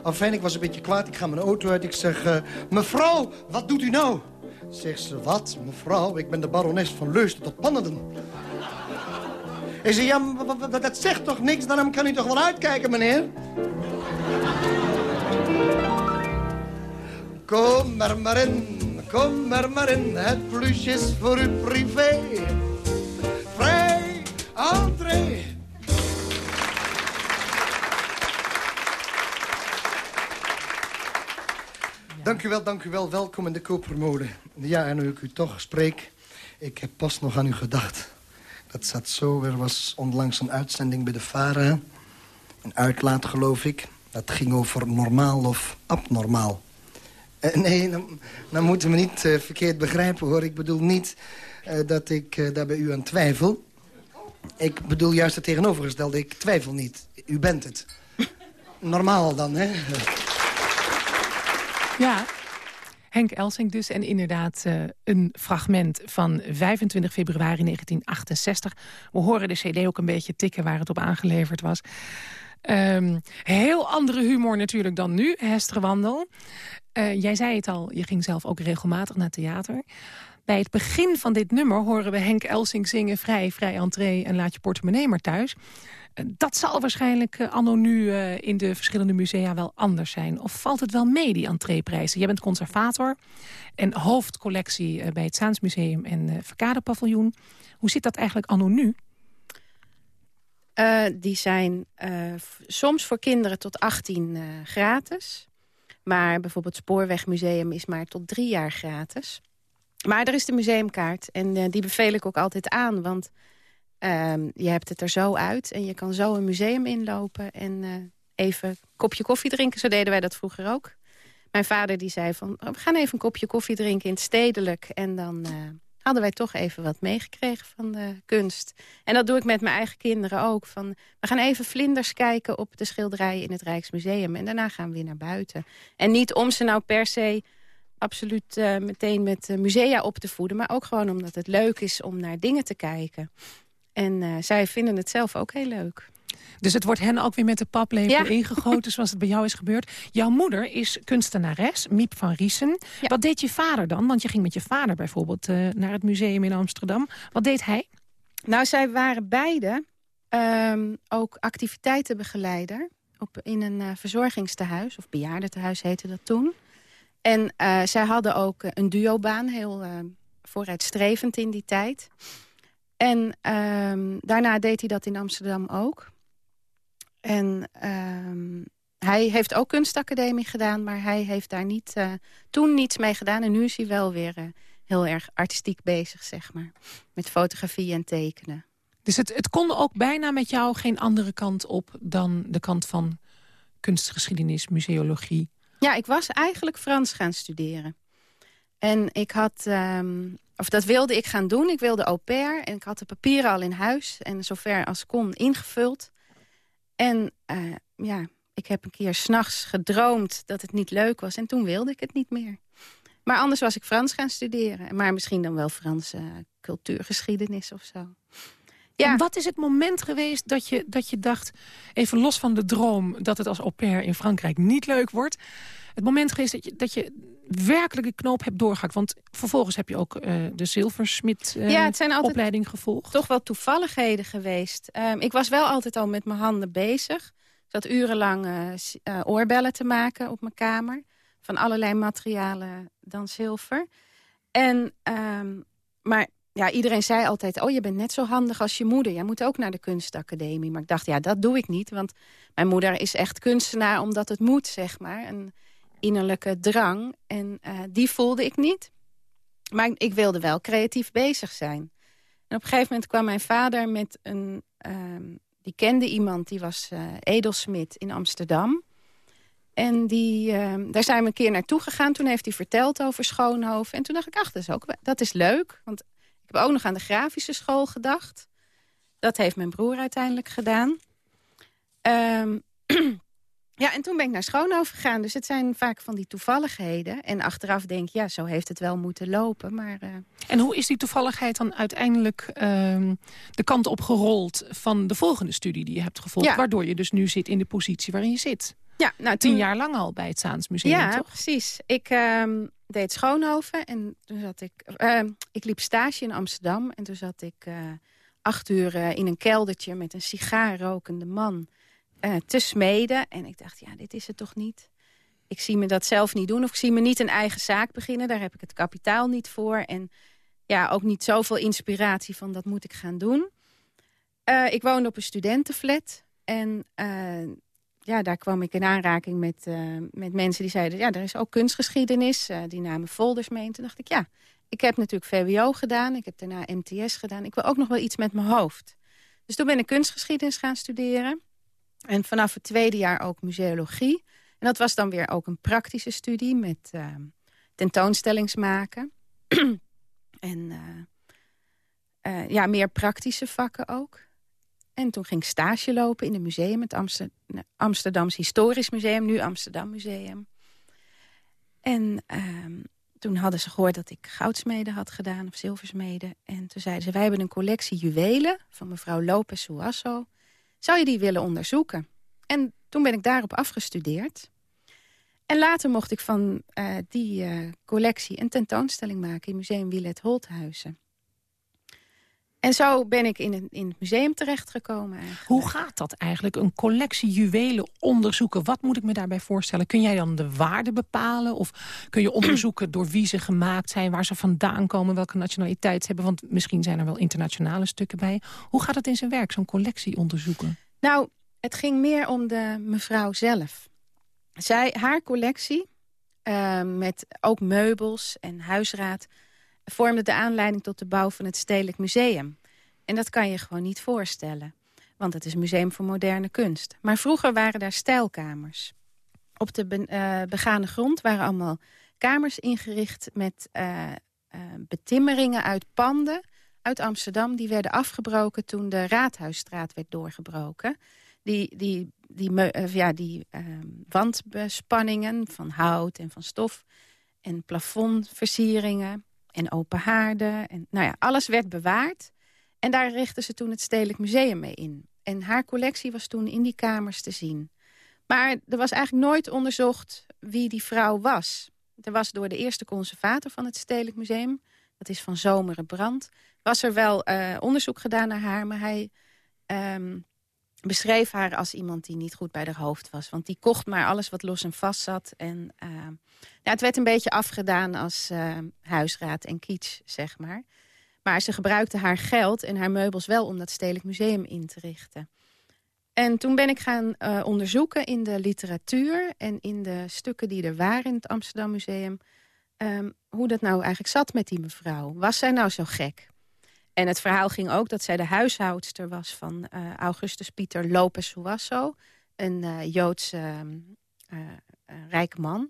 Enfin, ik was een beetje kwaad. Ik ga mijn auto uit. Ik zeg, eh, mevrouw, wat doet u nou? Zegt ze, wat, mevrouw? Ik ben de barones van Leusden tot Pannerden. Hij zei, ja, dat zegt toch niks? Daarom kan u toch wel uitkijken, meneer? Kom er maar in, kom er maar in. Het plusje is voor uw privé. Vrij, entree. Dank u wel, dank u wel. Welkom in de Kopermode. Ja, en nu ik u toch spreek, ik heb pas nog aan u gedacht. Dat zat zo, er was onlangs een uitzending bij de VARA. Een uitlaat, geloof ik. Dat ging over normaal of abnormaal. Eh, nee, dan, dan moeten we niet eh, verkeerd begrijpen, hoor. Ik bedoel niet eh, dat ik daar bij u aan twijfel. Ik bedoel juist het tegenovergestelde. Ik twijfel niet. U bent het. <laughs> Normaal dan, hè? Ja, Henk Elsink dus. En inderdaad een fragment van 25 februari 1968. We horen de cd ook een beetje tikken waar het op aangeleverd was. Ehm, heel andere humor natuurlijk dan nu, Hester Wandel. Eh, jij zei het al, je ging zelf ook regelmatig naar theater. Bij het begin van dit nummer horen we Henk Elsink zingen... vrij, vrij entree en laat je portemonnee maar thuis. Eh, Dat zal waarschijnlijk eh, anno nu in de verschillende musea wel anders zijn. Of valt het wel mee, die entreeprijzen? Jij bent conservator en hoofdcollectie bij het Zaansmuseum en eh Verkadepaviljoen. Hoe zit dat eigenlijk anno nu? Die zijn soms voor kinderen tot 18 eh, gratis. Maar bijvoorbeeld Spoorwegmuseum is maar tot drie jaar gratis. Maar er is de museumkaart en eh, die beveel ik ook altijd aan. Want ehm, je hebt het er zo uit en je kan zo een museum inlopen... en eh, even een kopje koffie drinken. Zo deden wij dat vroeger ook. Mijn vader die zei van, oh, we gaan even een kopje koffie drinken in het stedelijk. En dan eh, hadden wij toch even wat meegekregen van de kunst. En dat doe ik met mijn eigen kinderen ook. Van, we gaan even vlinders kijken op de schilderijen in het Rijksmuseum. En daarna gaan we weer naar buiten. En niet om ze nou per se absoluut uh, meteen met musea op te voeden. Maar ook gewoon omdat het leuk is om naar dingen te kijken. En uh, zij vinden het zelf ook heel leuk. Dus het wordt hen ook weer met de paplepel ingegoten <laughs> zoals het bij jou is gebeurd. Jouw moeder is kunstenares, Miep van Riesen. Wat deed je vader dan? Want je ging met je vader bijvoorbeeld uh, naar het museum in Amsterdam. Wat deed hij? Nou, zij waren beide um, ook activiteitenbegeleider op, in een uh, verzorgingstehuis. Of bejaardentehuis heette dat toen. En uh, zij hadden ook een duobaan, heel vooruitstrevend in die tijd. En um, daarna deed hij dat in Amsterdam ook. En um, hij heeft ook kunstacademie gedaan, maar hij heeft daar niet, uh, toen niets mee gedaan. En nu is hij wel weer uh, heel erg artistiek bezig, zeg maar. Met fotografie en tekenen. Dus het, het kon ook bijna met jou geen andere kant op dan de kant van kunstgeschiedenis, museologie? Ja, ik was eigenlijk Frans gaan studeren. En ik had um, of dat wilde ik gaan doen. Ik wilde au pair en ik had de papieren al in huis. En zover als kon ingevuld. En uh, ja, ik heb een keer s'nachts gedroomd dat het niet leuk was. En toen wilde ik het niet meer. Maar anders was ik Frans gaan studeren. Maar misschien dan wel Franse cultuurgeschiedenis of zo. Ja. En wat is het moment geweest dat je, dat je dacht... even los van de droom dat het als au pair in Frankrijk niet leuk wordt... het moment geweest dat je, dat je werkelijk de knoop hebt doorgehakt? Want vervolgens heb je ook uh, de zilversmid uh, ja, het zijn altijd opleiding gevolgd. toch wel toevalligheden geweest. Um, ik was wel altijd al met mijn handen bezig. Ik zat urenlang uh, oorbellen te maken op mijn kamer. Van allerlei materialen dan zilver. En, um, maar ja, iedereen zei altijd, oh je bent net zo handig als je moeder. Jij moet ook naar de kunstacademie. Maar ik dacht, ja, dat doe ik niet. Want mijn moeder is echt kunstenaar omdat het moet, zeg maar. En innerlijke drang. En uh, die voelde ik niet. Maar ik wilde wel creatief bezig zijn. En op een gegeven moment kwam mijn vader met een... Uh, die kende iemand, die was uh, edelsmid in Amsterdam. En die, ehm, daar zijn we een keer naartoe gegaan. Toen heeft hij verteld over Schoonhoven. En toen dacht ik, ach, dat is, ook, dat is leuk. Want ik heb ook nog aan de grafische school gedacht. Dat heeft mijn broer uiteindelijk gedaan. Um, <clears throat> Ja, en toen ben ik naar Schoonhoven gegaan. Dus het zijn vaak van die toevalligheden. En achteraf denk ik, ja, zo heeft het wel moeten lopen. Maar, uh... En hoe is die toevalligheid dan uiteindelijk uh, de kant op gerold... van de volgende studie die je hebt gevolgd? Ja. Waardoor je dus nu zit in de positie waarin je zit. Ja, nou, Tien jaar lang al bij het Zaans Museum, ja, toch? precies. Ik uh, deed Schoonhoven en toen zat ik... Ehm, ik liep stage in Amsterdam en toen zat ik eh, acht uur eh, in een keldertje... met een sigaar rokende man te smeden. En ik dacht, ja, dit is het toch niet. Ik zie me dat zelf niet doen. Of ik zie me niet een eigen zaak beginnen. Daar heb ik het kapitaal niet voor. En ja, ook niet zoveel inspiratie van dat moet ik gaan doen. Ik woonde op een studentenflat. En ja, daar kwam ik in aanraking met, met mensen die zeiden... ja, er is ook kunstgeschiedenis. die namen folders mee. En toen dacht ik, ja, ik heb natuurlijk VWO gedaan. Ik heb daarna MTS gedaan. Ik wil ook nog wel iets met mijn hoofd. Dus toen ben ik kunstgeschiedenis gaan studeren. En vanaf het tweede jaar ook museologie. En dat was dan weer ook een praktische studie met uh, tentoonstellingsmaken. <clears throat> en uh, uh, ja, meer praktische vakken ook. En toen ging ik stage lopen in een museum, het Amster Amsterdams Historisch Museum, nu Amsterdam Museum. En ehm, toen hadden ze gehoord dat ik goudsmeden had gedaan, of zilversmeden. En toen zeiden ze, wij hebben een collectie juwelen van mevrouw Lopez Suasso zou je die willen onderzoeken? En toen ben ik daarop afgestudeerd. En later mocht ik van uh, die uh, collectie een tentoonstelling maken... in Museum Willet Holthuizen. En zo ben ik in, een, in het museum terechtgekomen. Eigenlijk. Hoe gaat dat eigenlijk? Een collectie juwelen onderzoeken. Wat moet ik me daarbij voorstellen? Kun jij dan de waarde bepalen? Of kun je onderzoeken door wie ze gemaakt zijn... waar ze vandaan komen, welke nationaliteit ze hebben? Want misschien zijn er wel internationale stukken bij. Hoe gaat het in zijn werk, zo'n collectie onderzoeken? Nou, het ging meer om de mevrouw zelf. Zij, haar collectie, uh, met ook meubels en huisraad vormde de aanleiding tot de bouw van het Stedelijk Museum. En dat kan je gewoon niet voorstellen. Want het is museum voor moderne kunst. Maar vroeger waren daar stijlkamers. Op de be uh, begane grond waren allemaal kamers ingericht... met uh, uh, betimmeringen uit panden uit Amsterdam. Die werden afgebroken toen de Raadhuisstraat werd doorgebroken. Die, die, die, ja, die wandbespanningen van hout en van stof en plafondversieringen en open haarden. En, nou ja, alles werd bewaard. En daar richtte ze toen het Stedelijk Museum mee in. En haar collectie was toen in die kamers te zien. Maar er was eigenlijk nooit onderzocht wie die vrouw was. Er was door de eerste conservator van het Stedelijk Museum... dat is van Zomeren Brand... was er wel uh, onderzoek gedaan naar haar... maar hij um, beschreef haar als iemand die niet goed bij haar hoofd was. Want die kocht maar alles wat los en vast zat. En uh, ja, het werd een beetje afgedaan als uh, huisraad en kitsch, zeg maar. Maar ze gebruikte haar geld en haar meubels wel om dat Stedelijk Museum in te richten. En toen ben ik gaan uh, onderzoeken in de literatuur en in de stukken die er waren in het Amsterdam Museum... Um, hoe dat nou eigenlijk zat met die mevrouw. Was zij nou zo gek? En het verhaal ging ook dat zij de huishoudster was van uh, Augustus Pieter Lopez Suasso. Een uh, Joodse uh, rijke man.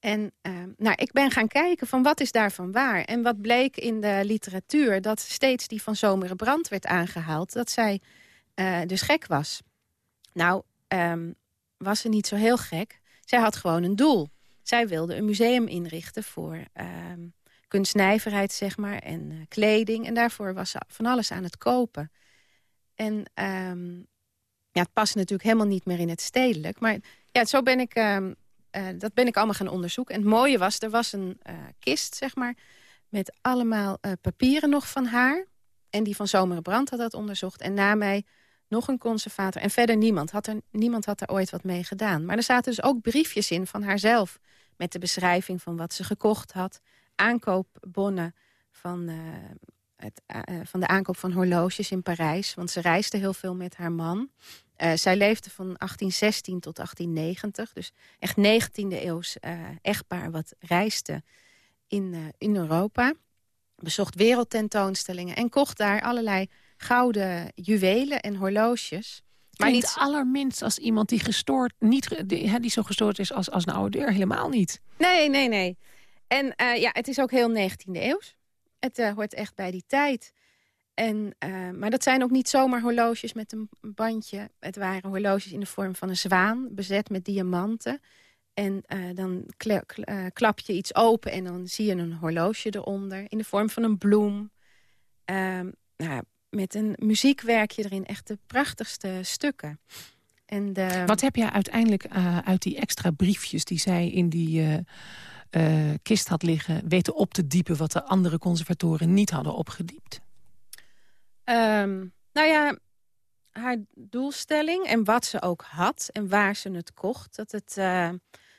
En nou, ik ben gaan kijken van wat is daarvan waar. En wat bleek in de literatuur, dat steeds die van Zomere Brand werd aangehaald... dat zij dus gek was. Nou, um, was ze niet zo heel gek. Zij had gewoon een doel. Zij wilde een museum inrichten voor kunstnijverheid, zeg maar, en uh, kleding. En daarvoor was ze van alles aan het kopen. En um, ja, het past natuurlijk helemaal niet meer in het stedelijk. Maar ja, zo ben ik, uh, uh, dat ben ik allemaal gaan onderzoeken. En het mooie was, er was een uh, kist, zeg maar, met allemaal papieren nog van haar. En die van Zomere Brand had dat onderzocht. En na mij nog een conservator. En verder niemand. Had er, niemand had er ooit wat mee gedaan. Maar er zaten dus ook briefjes in van haarzelf. Met de beschrijving van wat ze gekocht had aankoopbonnen van, uh, het, uh, van de aankoop van horloges in Parijs. Want ze reisde heel veel met haar man. Uh, zij leefde van 1816 tot 1890. Dus echt 19e eeuws echtpaar wat reisde in, in Europa. Bezocht wereldtentoonstellingen en kocht daar allerlei gouden juwelen en horloges. Maar niet allerminst als iemand die gestoord, niet, die, die zo gestoord is als, als een oude deur. Helemaal niet. Nee, nee, nee. En uh, ja, het is ook heel 19e eeuws. Het uh, hoort echt bij die tijd. En, uh, maar dat zijn ook niet zomaar horloges met een bandje. Het waren horloges in de vorm van een zwaan, bezet met diamanten. En dan kla klap je iets open en dan zie je een horloge eronder. In de vorm van een bloem. Ehm, nou, met een muziekwerkje erin. Echt de prachtigste stukken. En de... Wat heb je uiteindelijk uit die extra briefjes die zij in die kist had liggen... weten op te diepen wat de andere conservatoren niet hadden opgediept? Um, nou ja, haar doelstelling en wat ze ook had en waar ze het kocht... dat het, uh,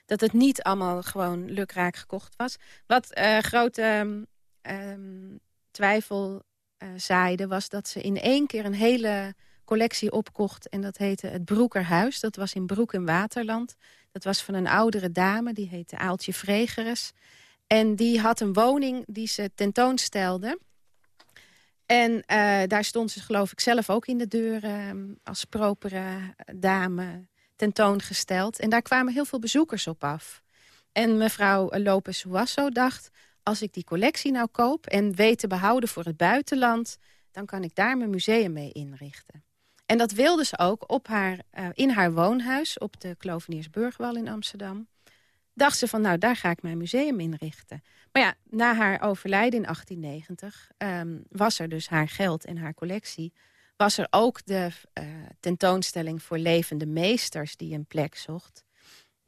dat het niet allemaal gewoon lukraak gekocht was. Wat uh, grote um, twijfel zaaide was dat ze in één keer een hele collectie opkocht. En dat heette het Broekerhuis. Dat was in Broek in Waterland. Dat was van een oudere dame, die heette Aaltje Vregeres. En die had een woning die ze tentoonstelde. En uh, daar stond ze geloof ik zelf ook in de deur uh, als propere dame tentoongesteld. En daar kwamen heel veel bezoekers op af. En mevrouw Lopez Huasso dacht... als ik die collectie nou koop en weet te behouden voor het buitenland... dan kan ik daar mijn museum mee inrichten. En dat wilde ze ook op haar, uh, in haar woonhuis op de Kloveniersburgwal in Amsterdam. Dacht ze van, nou, daar ga ik mijn museum inrichten. Maar ja, na haar overlijden in 1890 um, was er dus haar geld en haar collectie. Was er ook de uh, tentoonstelling voor levende meesters die een plek zocht.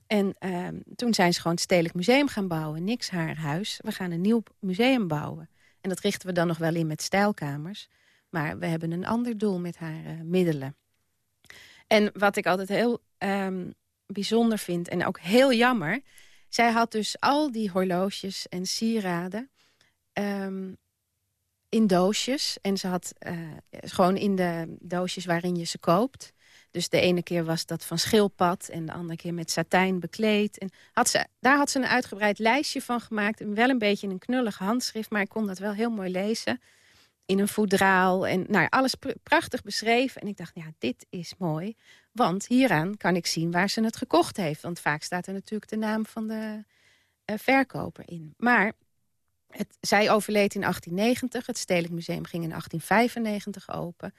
En um, toen zijn ze gewoon het Stedelijk Museum gaan bouwen. Niks haar huis. We gaan een nieuw museum bouwen. En dat richten we dan nog wel in met stijlkamers. Maar we hebben een ander doel met haar uh, middelen. En wat ik altijd heel um, bijzonder vind en ook heel jammer... zij had dus al die horloges en sieraden um, in doosjes. En ze had uh, gewoon in de doosjes waarin je ze koopt... Dus de ene keer was dat van schildpad en de andere keer met satijn bekleed. En had ze, daar had ze een uitgebreid lijstje van gemaakt. Wel een beetje in een knullig handschrift, maar ik kon dat wel heel mooi lezen in een voedraal. En nou, alles pr prachtig beschreven. En ik dacht, ja, dit is mooi. Want hieraan kan ik zien waar ze het gekocht heeft. Want vaak staat er natuurlijk de naam van de uh, verkoper in. Maar het, zij overleed in 1890. Het Stedelijk Museum ging in 1895 open.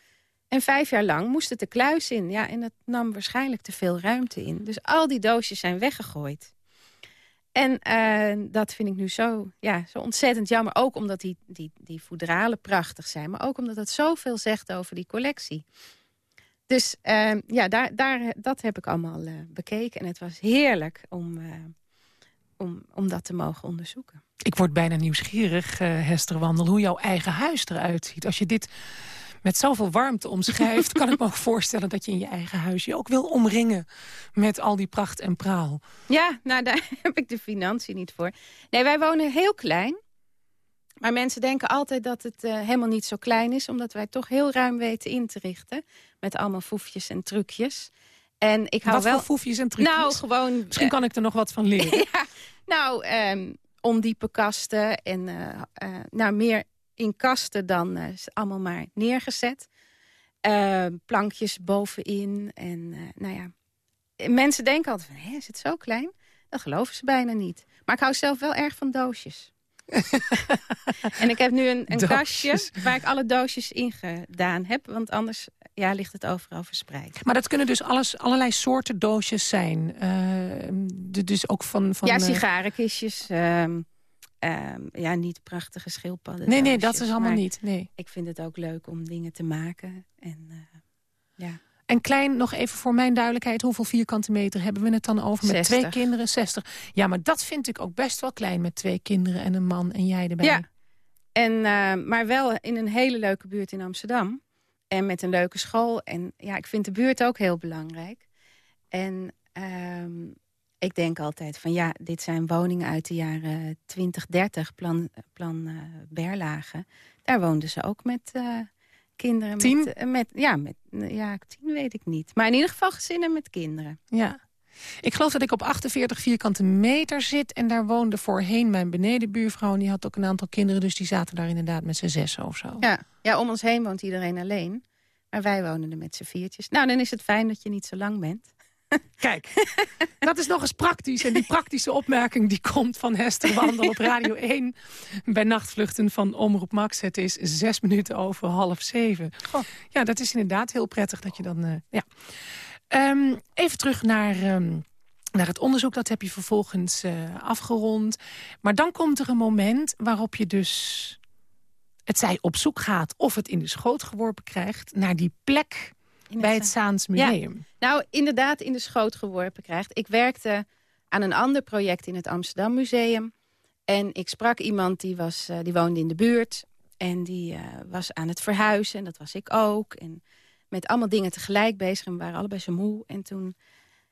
En vijf jaar lang moest het de kluis in. Ja, en dat nam waarschijnlijk te veel ruimte in. Dus al die doosjes zijn weggegooid. En eh, dat vind ik nu zo, ja, zo ontzettend jammer. Ook omdat die, die, die voedralen prachtig zijn. Maar ook omdat het zoveel zegt over die collectie. Dus eh, ja, daar, daar, dat heb ik allemaal eh, bekeken. En het was heerlijk om, om, om dat te mogen onderzoeken. Ik word bijna nieuwsgierig, Hester Wandel, hoe jouw eigen huis eruit ziet. Als je dit met zoveel warmte omschrijft... kan ik me ook <laughs> voorstellen dat je in je eigen huis je ook wil omringen... met al die pracht en praal. Ja, nou daar <laughs> heb ik de financiën niet voor. Nee, wij wonen heel klein. Maar mensen denken altijd dat het eh, helemaal niet zo klein is... omdat wij toch heel ruim weten in te richten. Met allemaal foefjes en trucjes. En ik hou Wat wel... voor foefjes en trucjes? Nou, gewoon... Misschien kan ik er nog wat van leren. <laughs> ja, nou, ehm, ondiepe kasten en eh, eh, nou, meer in kasten dan is allemaal maar neergezet. Eh, plankjes bovenin en eh, nou ja. Mensen denken altijd van, Hé, is het zo klein? Dat geloven ze bijna niet. Maar ik hou zelf wel erg van doosjes. <laughs> en ik heb nu een, een kastje waar ik alle doosjes in gedaan heb. Want anders ja, ligt het overal verspreid. Maar dat kunnen dus alles, allerlei soorten doosjes zijn. De- dus ook van... van ja, sigarenkistjes. ehm, ehm, ja, niet prachtige schildpadden. Nee, nee, dat is allemaal niet. Nee. Ik vind het ook leuk om dingen te maken. En, eh, ja. En klein, nog even voor mijn duidelijkheid... hoeveel vierkante meter hebben we het dan over? Met 60. twee kinderen, 60. Ja, maar dat vind ik ook best wel klein... met twee kinderen en een man en jij erbij. ja. En, eh, maar wel in een hele leuke buurt in Amsterdam. En met een leuke school. En ja, ik vind de buurt ook heel belangrijk. En ehm, ik denk altijd van ja, dit zijn woningen uit de jaren 2030, plan, plan eh, Berlage. Daar woonden ze ook met eh, kinderen. Tien? Met, eh, met, ja, met, ja, tien weet ik niet. Maar in ieder geval gezinnen met kinderen. Ja. Ik geloof dat ik op 48 vierkante meter zit. En daar woonde voorheen mijn benedenbuurvrouw. En die had ook een aantal kinderen. Dus die zaten daar inderdaad met z'n zes of zo. Ja. ja, om ons heen woont iedereen alleen. Maar wij wonen er met z'n viertjes. Nou, dan is het fijn dat je niet zo lang bent. Kijk, dat is nog eens praktisch. En die praktische opmerking die komt van Hester Wandel op Radio <laughs> 1... bij nachtvluchten van Omroep Max. Het is zes minuten over half zeven. Ja, dat is inderdaad heel prettig dat je dan... eh, ja. Ehm, even terug naar, ehm, naar het onderzoek. Dat heb je vervolgens eh, afgerond. Maar dan komt er een moment waarop je dus... het zij op zoek gaat of het in de schoot geworpen krijgt... naar die plek Bij het Zaans Museum. Nou, inderdaad in de schoot geworpen krijgt. Ik werkte aan een ander project in het Amsterdam Museum. En ik sprak iemand die, was, eh, die woonde in de buurt. En die eh, was aan het verhuizen. En dat was ik ook. En met allemaal dingen tegelijk bezig. En we waren allebei zo moe. En toen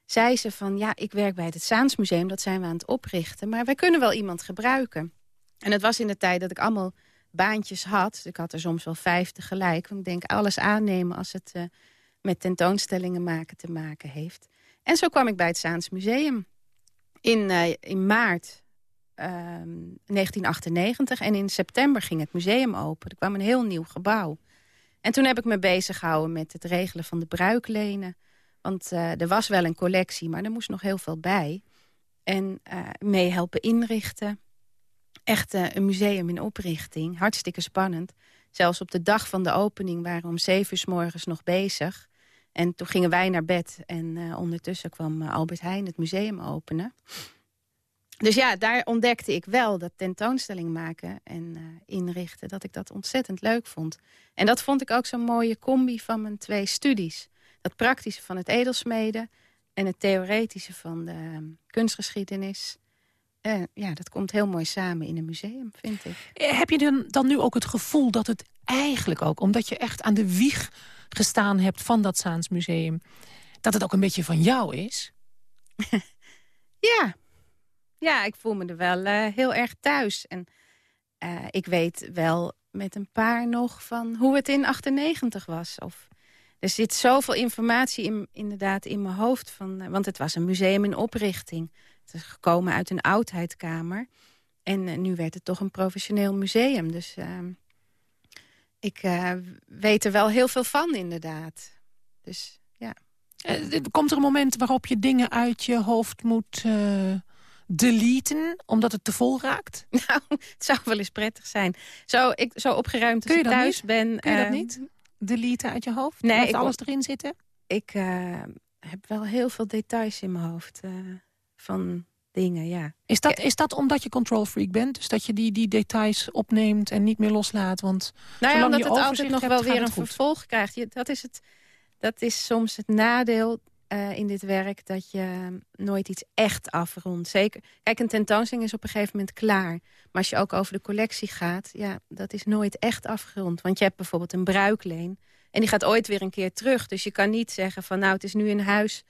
zei ze van... ja, ik werk bij het Zaansmuseum. Dat zijn we aan het oprichten. Maar wij kunnen wel iemand gebruiken. En het was in de tijd dat ik allemaal baantjes had. Ik had er soms wel vijf tegelijk. Want ik denk, alles aannemen als het... eh, met tentoonstellingen maken te maken heeft. En zo kwam ik bij het Zaans Museum in, eh, in maart ehm, 1998. En in september ging het museum open. Er kwam een heel nieuw gebouw. En toen heb ik me bezig gehouden met het regelen van de bruiklenen. Want eh, er was wel een collectie, maar er moest nog heel veel bij. En eh mee helpen inrichten. Echt een museum in oprichting. Hartstikke spannend. Zelfs op de dag van de opening waren we om zeven uur 's morgens nog bezig. En toen gingen wij naar bed. En eh, ondertussen kwam eh, Albert Heijn het museum openen. Dus ja, daar ontdekte ik wel dat tentoonstelling maken en eh, inrichten... dat ik dat ontzettend leuk vond. En dat vond ik ook zo'n mooie combi van mijn twee studies. Dat praktische van het edelsmeden... en het theoretische van de eh, kunstgeschiedenis. Eh, ja, dat komt heel mooi samen in een museum, vind ik. Eh, Heb je dan, dan nu ook het gevoel dat het eigenlijk ook... omdat je echt aan de wieg gestaan hebt van dat Zaans Museum... dat het ook een beetje van jou is? <laughs> Ja, ja ik voel me er wel eh, heel erg thuis. En ik weet wel met een paar nog van hoe het in 98 was. Of, er zit zoveel informatie in, inderdaad in mijn hoofd. Van, want het was een museum in oprichting. Is gekomen uit een oudheidskamer. En eh, nu werd het toch een professioneel museum. Dus ehm, ik eh, weet er wel heel veel van, inderdaad. Dus ja. Eh, Komt er een moment waarop je dingen uit je hoofd moet deleten... omdat het te vol raakt? <laughs> Nou, het zou wel eens prettig zijn. Zo, ik, zo opgeruimd als ik thuis niet? ben. Kun je dat eh, niet? Deleten uit je hoofd? Nee, ik- alles erin zitten? Ik heb wel heel veel details in mijn hoofd. eh, van dingen, ja. Is dat, is dat omdat je control freak bent? Dus dat je die, die details opneemt en niet meer loslaat? Want Nou ja, omdat je het altijd nog hebt, wel weer een goed. vervolg krijgt. Je, dat, is het, dat is soms het nadeel eh, in dit werk, dat je nooit iets echt afrondt. Zeker, kijk, een tentoonstelling is op een gegeven moment klaar. Maar als je ook over de collectie gaat, ja, dat is nooit echt afgerond. Want je hebt bijvoorbeeld een bruikleen en die gaat ooit weer een keer terug. Dus je kan niet zeggen van, nou, het is nu in huis,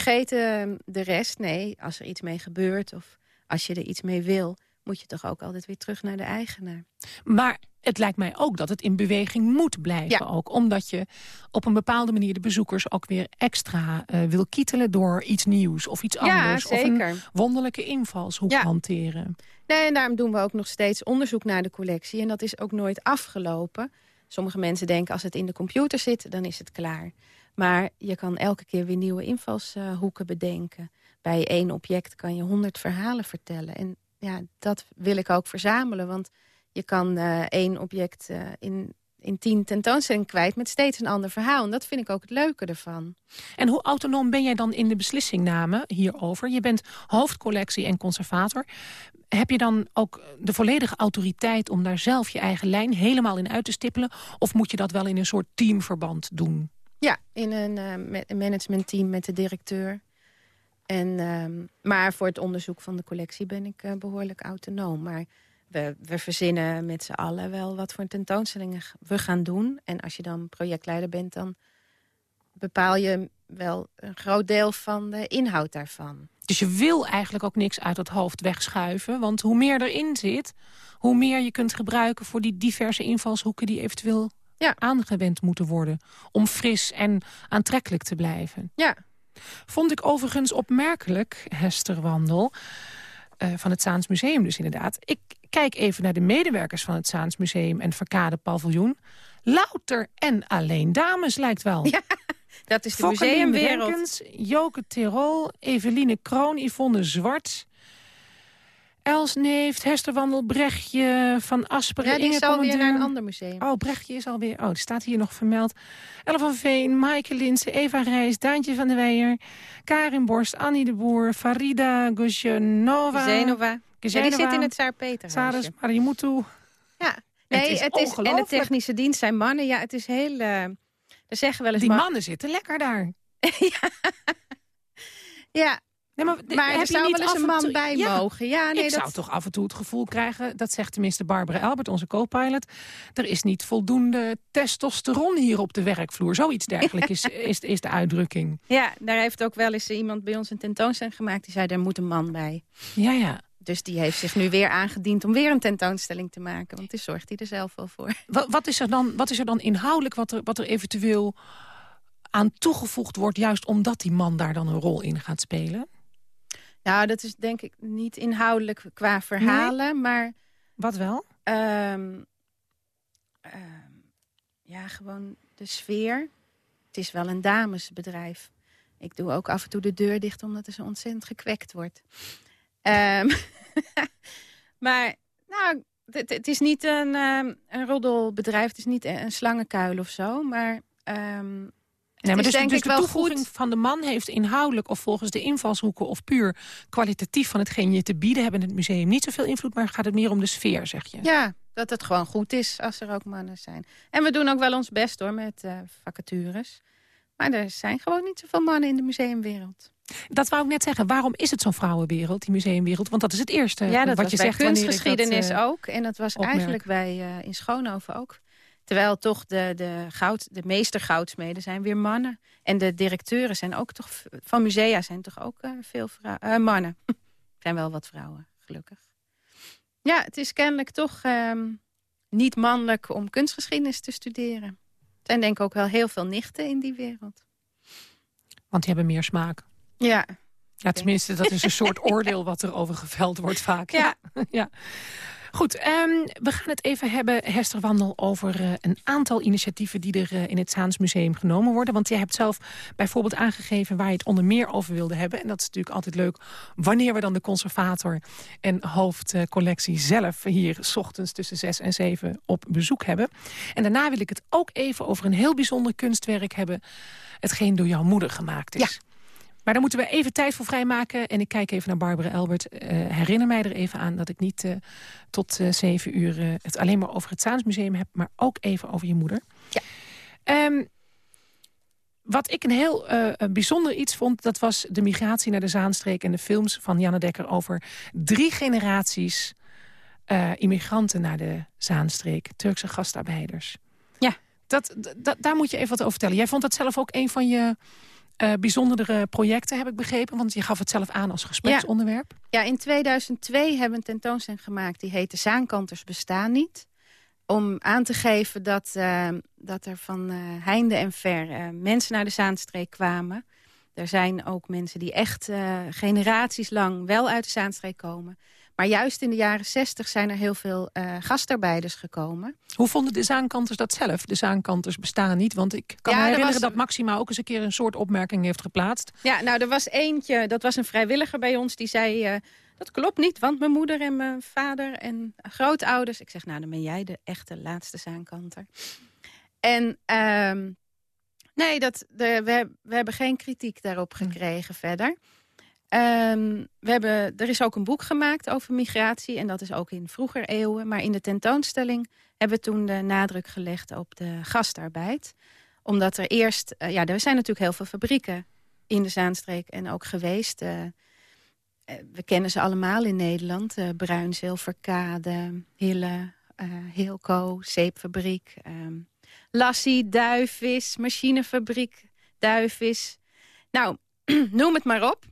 vergeet eh, de rest. Nee, als er iets mee gebeurt of als je er iets mee wil... moet je toch ook altijd weer terug naar de eigenaar. Maar het lijkt mij ook dat het in beweging moet blijven. Ja. Ook omdat je op een bepaalde manier de bezoekers ook weer extra eh, wil kietelen... door iets nieuws of iets Ja, anders. Of zeker. een wonderlijke invalshoek Ja. hanteren. Nee, en daarom doen we ook nog steeds onderzoek naar de collectie. En dat is ook nooit afgelopen. Sommige mensen denken als het in de computer zit, dan is het klaar. Maar je kan elke keer weer nieuwe invalshoeken bedenken. Bij één object kan je honderd verhalen vertellen. En ja, dat wil ik ook verzamelen. Want je kan eh, één object eh, in, in tien tentoonstellingen kwijt... met steeds een ander verhaal. En dat vind ik ook het leuke ervan. En hoe autonoom ben jij dan in de beslissingname hierover? Je bent hoofdcollectie en conservator. Heb je dan ook de volledige autoriteit om daar zelf je eigen lijn helemaal in uit te stippelen? Of moet je dat wel in een soort teamverband doen? Ja, in een een managementteam met de directeur. En, ehm, maar voor het onderzoek van de collectie ben ik eh, behoorlijk autonoom. Maar we, we verzinnen met z'n allen wel wat voor tentoonstellingen we gaan doen. En als je dan projectleider bent, dan bepaal je wel een groot deel van de inhoud daarvan. Dus je wil eigenlijk ook niks uit het hoofd wegschuiven. Want hoe meer erin zit, hoe meer je kunt gebruiken... voor die diverse invalshoeken die eventueel Ja. aangewend moeten worden. Om fris en aantrekkelijk te blijven. Ja, Vond ik overigens opmerkelijk, Hester Wandel... eh, van het Zaans Museum dus inderdaad. Ik kijk even naar de medewerkers van het Zaans Museum... en Verkade Paviljoen. Louter en alleen dames lijkt wel. Ja, <laughs> dat is de museumwereld. Renkens, Joke Tirol, Eveline Kroon, Yvonne Zwart... Els Neeft, Hester Wandel, Brechtje, Van Asperen, Ja, die Inge is alweer naar een ander museum. Oh, Brechtje is alweer... Oh, die staat hier nog vermeld. Elle van Veen, Maaike Linsen, Eva Rijs, Daantje van der Weijer... Karin Borst, Annie de Boer, Farida Guzjanova... Zenova. Ja, die zit in het Saar Peterhuisje. Saris Marimutu. Ja, nee, is het is, en de technische dienst zijn mannen. Ja, het is heel... er zeggen wel eens... Die ma- mannen zitten lekker daar. <laughs> Ja, Nee, maar maar heb er je zou niet wel eens een en man toe- bij Ja, mogen. Ja, nee, ik dat... zou toch af en toe het gevoel krijgen, dat zegt tenminste Barbara Albert, onze co-pilot, er is niet voldoende testosteron hier op de werkvloer. Zoiets dergelijks is, <laughs> is, is de uitdrukking. Ja, daar heeft ook wel eens iemand bij ons een tentoonstelling gemaakt. Die zei, er moet een man bij. Ja, ja. Dus die heeft zich nu weer aangediend om weer een tentoonstelling te maken. Want die zorgt hij er zelf wel voor. Wat, wat, is er dan, wat is er dan inhoudelijk wat er, wat er eventueel aan toegevoegd wordt, juist omdat die man daar dan een rol in gaat spelen? Nou, dat is denk ik niet inhoudelijk qua verhalen, maar... Wat wel? ehm, ehm, ja, gewoon de sfeer. Het is wel een damesbedrijf. Ik doe ook af en toe de deur dicht, omdat er zo ontzettend gekwekt wordt. Ehm, <laughs> maar, nou, het, het is niet een, een roddelbedrijf. Het is niet een, slangenkuil of zo, maar... Nee, maar dus, denk dus ik de wel toevoeging goed. van de man heeft inhoudelijk of volgens de invalshoeken of puur kwalitatief van hetgeen je te bieden hebben in het museum niet zoveel invloed, maar gaat het meer om de sfeer, zeg je? Ja, dat het gewoon goed is als er ook mannen zijn. En we doen ook wel ons best hoor met eh, vacatures. Maar er zijn gewoon niet zoveel mannen in de museumwereld. Dat wou ik net zeggen. Waarom is het zo'n vrouwenwereld, die museumwereld? Want dat is het eerste ja, dat wat was je bij zegt kunstgeschiedenis dat, eh, ook. En dat was opmerk. eigenlijk bij eh, in Schoonhoven ook. Terwijl toch de, de, goud, de meester goudsmeden zijn weer mannen. En de directeuren zijn ook toch van musea zijn toch ook eh, veel vrou- eh, mannen. Er <laughs> zijn wel wat vrouwen, gelukkig. Ja, het is kennelijk toch ehm, niet mannelijk om kunstgeschiedenis te studeren. Er zijn denk ik ook wel heel veel nichten in die wereld. Want die hebben meer smaak. Ja, Ja, tenminste, dat is een soort oordeel wat er over geveld wordt vaak. Ja. <laughs> ja. Goed, ehm, we gaan het even hebben, Hester Wandel, over eh, een aantal initiatieven die er eh, in het Zaans Museum genomen worden. Want jij hebt zelf bijvoorbeeld aangegeven waar je het onder meer over wilde hebben. En dat is natuurlijk altijd leuk wanneer we dan de conservator en hoofdcollectie zelf hier 's ochtends tussen 6 en 7 op bezoek hebben. En daarna wil ik het ook even over een heel bijzonder kunstwerk hebben, hetgeen door jouw moeder gemaakt is. Maar daar moeten we even tijd voor vrijmaken. En ik kijk even naar Barbara Elbert. Uh, herinner mij er even aan dat ik niet uh, tot uh, zeven uur het alleen maar over het Zaansmuseum heb... maar ook even over je moeder. Ja. Um, wat ik een heel bijzonder iets vond... dat was de migratie naar de Zaanstreek en de films van Janne Dekker... over drie generaties immigranten naar de Zaanstreek. Turkse gastarbeiders. Ja. Dat, dat, daar moet je even wat over vertellen. Jij vond dat zelf ook een van je uh, bijzondere projecten, heb ik begrepen. Want je gaf het zelf aan als gespreksonderwerp. Ja, in 2002 hebben we een tentoonstelling gemaakt... die heette Zaankanters bestaan niet. Om aan te geven dat, uh, dat er van uh, heinde en ver mensen naar de Zaanstreek kwamen. Er zijn ook mensen die echt generaties lang wel uit de Zaanstreek komen... Maar juist in de jaren zestig zijn er heel veel uh, gastarbeiders gekomen. Hoe vonden de zaankanters dat zelf? De zaankanters bestaan niet, want ik kan me herinneren... dat Maxima ook eens een keer een soort opmerking heeft geplaatst. Ja, nou, er was eentje, dat was een vrijwilliger bij ons, die zei... Uh, dat klopt niet, want mijn moeder en mijn vader en grootouders... Ik zeg, nou, dan ben jij de echte laatste zaankanter. En... Uh, nee, dat, de, we, we hebben geen kritiek daarop hm. gekregen verder. Um, we hebben, er is ook een boek gemaakt over migratie. En dat is ook in vroeger eeuwen. Maar in de tentoonstelling hebben we toen de nadruk gelegd op de gastarbeid. Omdat er eerst... Uh, ja, er zijn natuurlijk heel veel fabrieken in de Zaanstreek en ook geweest. Uh, we kennen ze allemaal in Nederland. Uh, Bruin, Zilverkade, Hille, Hilco, Zeepfabriek. Um, Lassie, Duivis, Machinefabriek, Duivis. Nou, <clears throat> noem het maar op.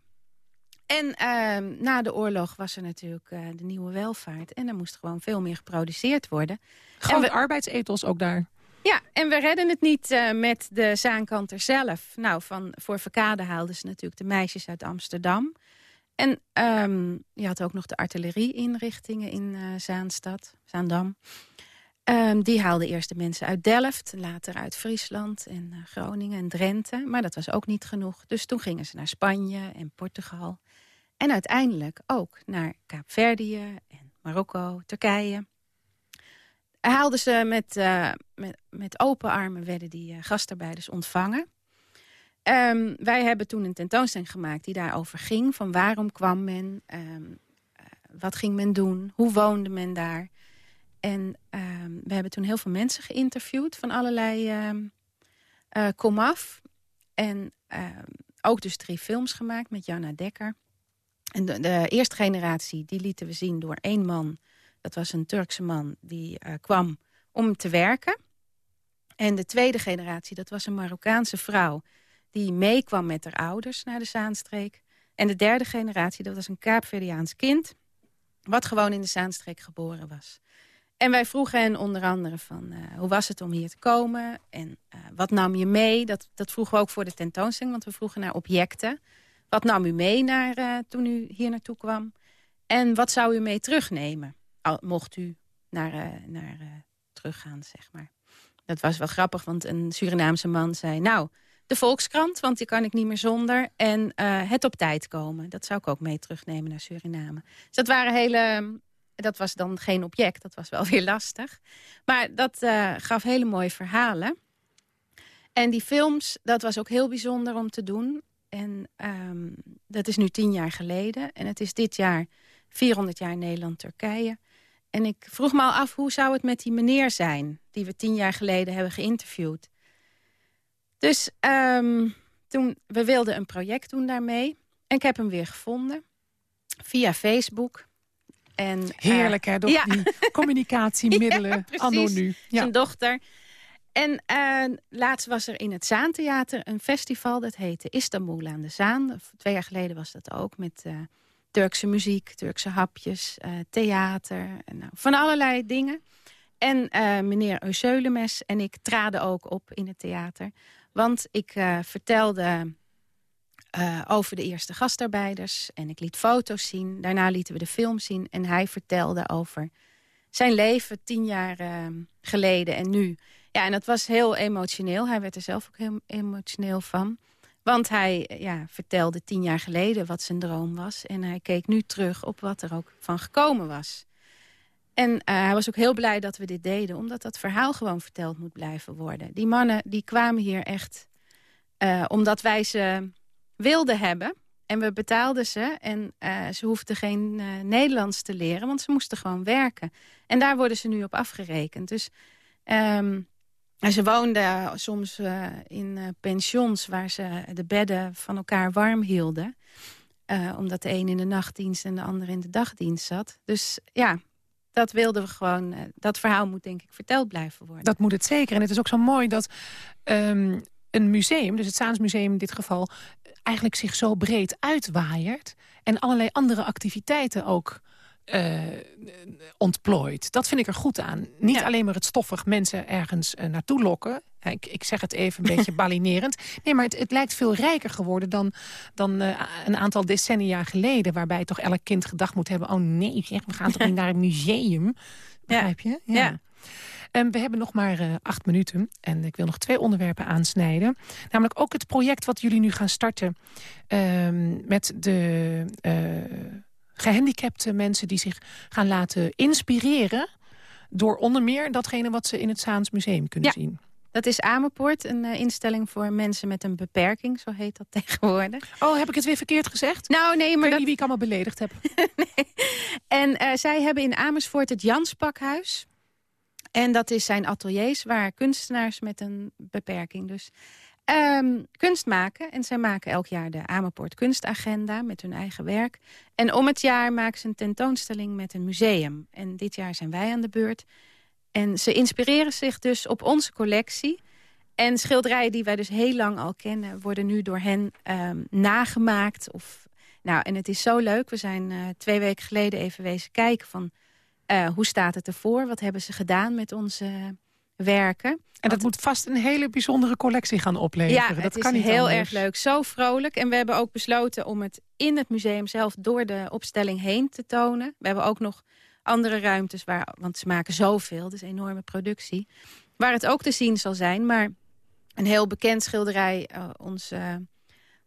En uh, na de oorlog was er natuurlijk uh, de nieuwe welvaart. En er moest gewoon veel meer geproduceerd worden. Gewoon we... arbeidsethos ook daar. Ja, en we redden het niet uh, met de zaankanter zelf. Nou, van, voor Verkade haalden ze natuurlijk de meisjes uit Amsterdam. En um, je had ook nog de artillerie-inrichtingen in uh, Zaanstad, Zaandam. Um, die haalden eerst de mensen uit Delft, later uit Friesland en Groningen en Drenthe. Maar dat was ook niet genoeg. Dus toen gingen ze naar Spanje en Portugal. En uiteindelijk ook naar Kaapverdië en Marokko, Turkije. Haalden ze met, uh, met, met open armen werden die uh, gastarbeiders ontvangen. Um, wij hebben toen een tentoonstelling gemaakt die daarover ging. Van waarom kwam men, um, uh, wat ging men doen, hoe woonde men daar. En um, we hebben toen heel veel mensen geïnterviewd van allerlei komaf. En ook dus drie films gemaakt met Janna Dekker. En de, eerste generatie, die lieten we zien door één man. Dat was een Turkse man, die uh, kwam om te werken. En de tweede generatie, dat was een Marokkaanse vrouw... die meekwam met haar ouders naar de Zaanstreek. En de derde generatie, dat was een Kaapverdiaans kind... wat gewoon in de Zaanstreek geboren was. En wij vroegen hen onder andere van, uh, hoe was het om hier te komen? En uh, wat nam je mee? Dat, dat vroegen we ook voor de tentoonstelling, want we vroegen naar objecten... Wat nam u mee naar, uh, toen u hier naartoe kwam? En wat zou u mee terugnemen? Mocht u naar, uh, naar uh, teruggaan, zeg maar. Dat was wel grappig, want een Surinaamse man zei... nou, de Volkskrant, want die kan ik niet meer zonder. En het op tijd komen. Dat zou ik ook mee terugnemen naar Suriname. Dus dat waren hele... Dat was dan geen object, dat was wel <laughs> weer lastig. Maar dat gaf hele mooie verhalen. En die films, dat was ook heel bijzonder om te doen. En um, dat is nu tien jaar geleden. En het is dit jaar 400 jaar Nederland-Turkije. En ik vroeg me al af, hoe zou het met die meneer zijn... die we tien jaar geleden hebben geïnterviewd. Dus um, toen, we wilden een project doen daarmee. En ik heb hem weer gevonden. Via Facebook. En, Heerlijk, hè? Door ja. die <laughs> communicatiemiddelen ja, anno nu. Ja. Zijn dochter. En uh, laatst was er in het Zaantheater een festival. Dat heette Istanbul aan de Zaan. Twee jaar geleden was dat ook met uh, Turkse muziek, Turkse hapjes, uh, theater. En, nou, van allerlei dingen. En meneer Euseulemes en ik traden ook op in het theater. Want ik vertelde over de eerste gastarbeiders. En ik liet foto's zien. Daarna lieten we de film zien. En hij vertelde over zijn leven tien jaar geleden en nu... Ja, en dat was heel emotioneel. Hij werd er zelf ook heel emotioneel van. Want hij ja, vertelde tien jaar geleden wat zijn droom was. En hij keek nu terug op wat er ook van gekomen was. En uh, hij was ook heel blij dat we dit deden. Omdat dat verhaal gewoon verteld moet blijven worden. Die mannen die kwamen hier echt uh, omdat wij ze wilden hebben. En we betaalden ze en ze hoefden geen Nederlands te leren... want ze moesten gewoon werken. En daar worden ze nu op afgerekend. Dus um, ze woonden soms uh, in pensions... waar ze de bedden van elkaar warm hielden. omdat de een in de nachtdienst en de ander in de dagdienst zat. Dus ja, dat wilden we gewoon... dat verhaal moet denk ik verteld blijven worden. Dat moet het zeker. En het is ook zo mooi dat... Um, een museum, dus het Zaans Museum in dit geval eigenlijk zich zo breed uitwaaiert... en allerlei andere activiteiten ook uh, ontplooit. Dat vind ik er goed aan. Niet alleen maar het stoffig mensen ergens uh, naartoe lokken. Ik, ik, zeg het even een <laughs> beetje balinerend. Nee, maar het, het, lijkt veel rijker geworden dan, dan uh, een aantal decennia geleden... waarbij toch elk kind gedacht moet hebben... oh nee, zeg, we gaan toch <laughs> niet naar een museum? Begrijp je? ja. ja. Um, we hebben nog maar uh, acht minuten en ik wil nog twee onderwerpen aansnijden. Namelijk ook het project wat jullie nu gaan starten um, met de uh, gehandicapte mensen die zich gaan laten inspireren door onder meer datgene wat ze in het Zaans Museum kunnen ja. zien. Dat is Amerpoort, een uh, instelling voor mensen met een beperking, zo heet dat <laughs> tegenwoordig. Oh, heb ik het weer verkeerd gezegd? Nou, nee, maar... Ik dat... wie ik allemaal beledigd heb. <laughs> nee. En uh, zij hebben in Amersfoort het Janspakhuis. En dat is zijn ateliers waar kunstenaars met een beperking dus um, kunst maken. En zij maken elk jaar de Amerpoort Kunstagenda met hun eigen werk. En om het jaar maken ze een tentoonstelling met een museum. En dit jaar zijn wij aan de beurt. En ze inspireren zich dus op onze collectie. En schilderijen die wij dus heel lang al kennen... worden nu door hen um, nagemaakt. Of, nou, en het is zo leuk. We zijn uh, twee weken geleden even wezen kijken van uh, hoe staat het ervoor? Wat hebben ze gedaan met onze werken? En dat moet vast een hele bijzondere collectie gaan opleveren. Ja, dat het kan is niet heel anders. erg leuk. Zo vrolijk. En we hebben ook besloten om het in het museum zelf door de opstelling heen te tonen. We hebben ook nog andere ruimtes, waar, want ze maken zoveel. Dus enorme productie. Waar het ook te zien zal zijn. Maar een heel bekend schilderij, uh, onze... Uh,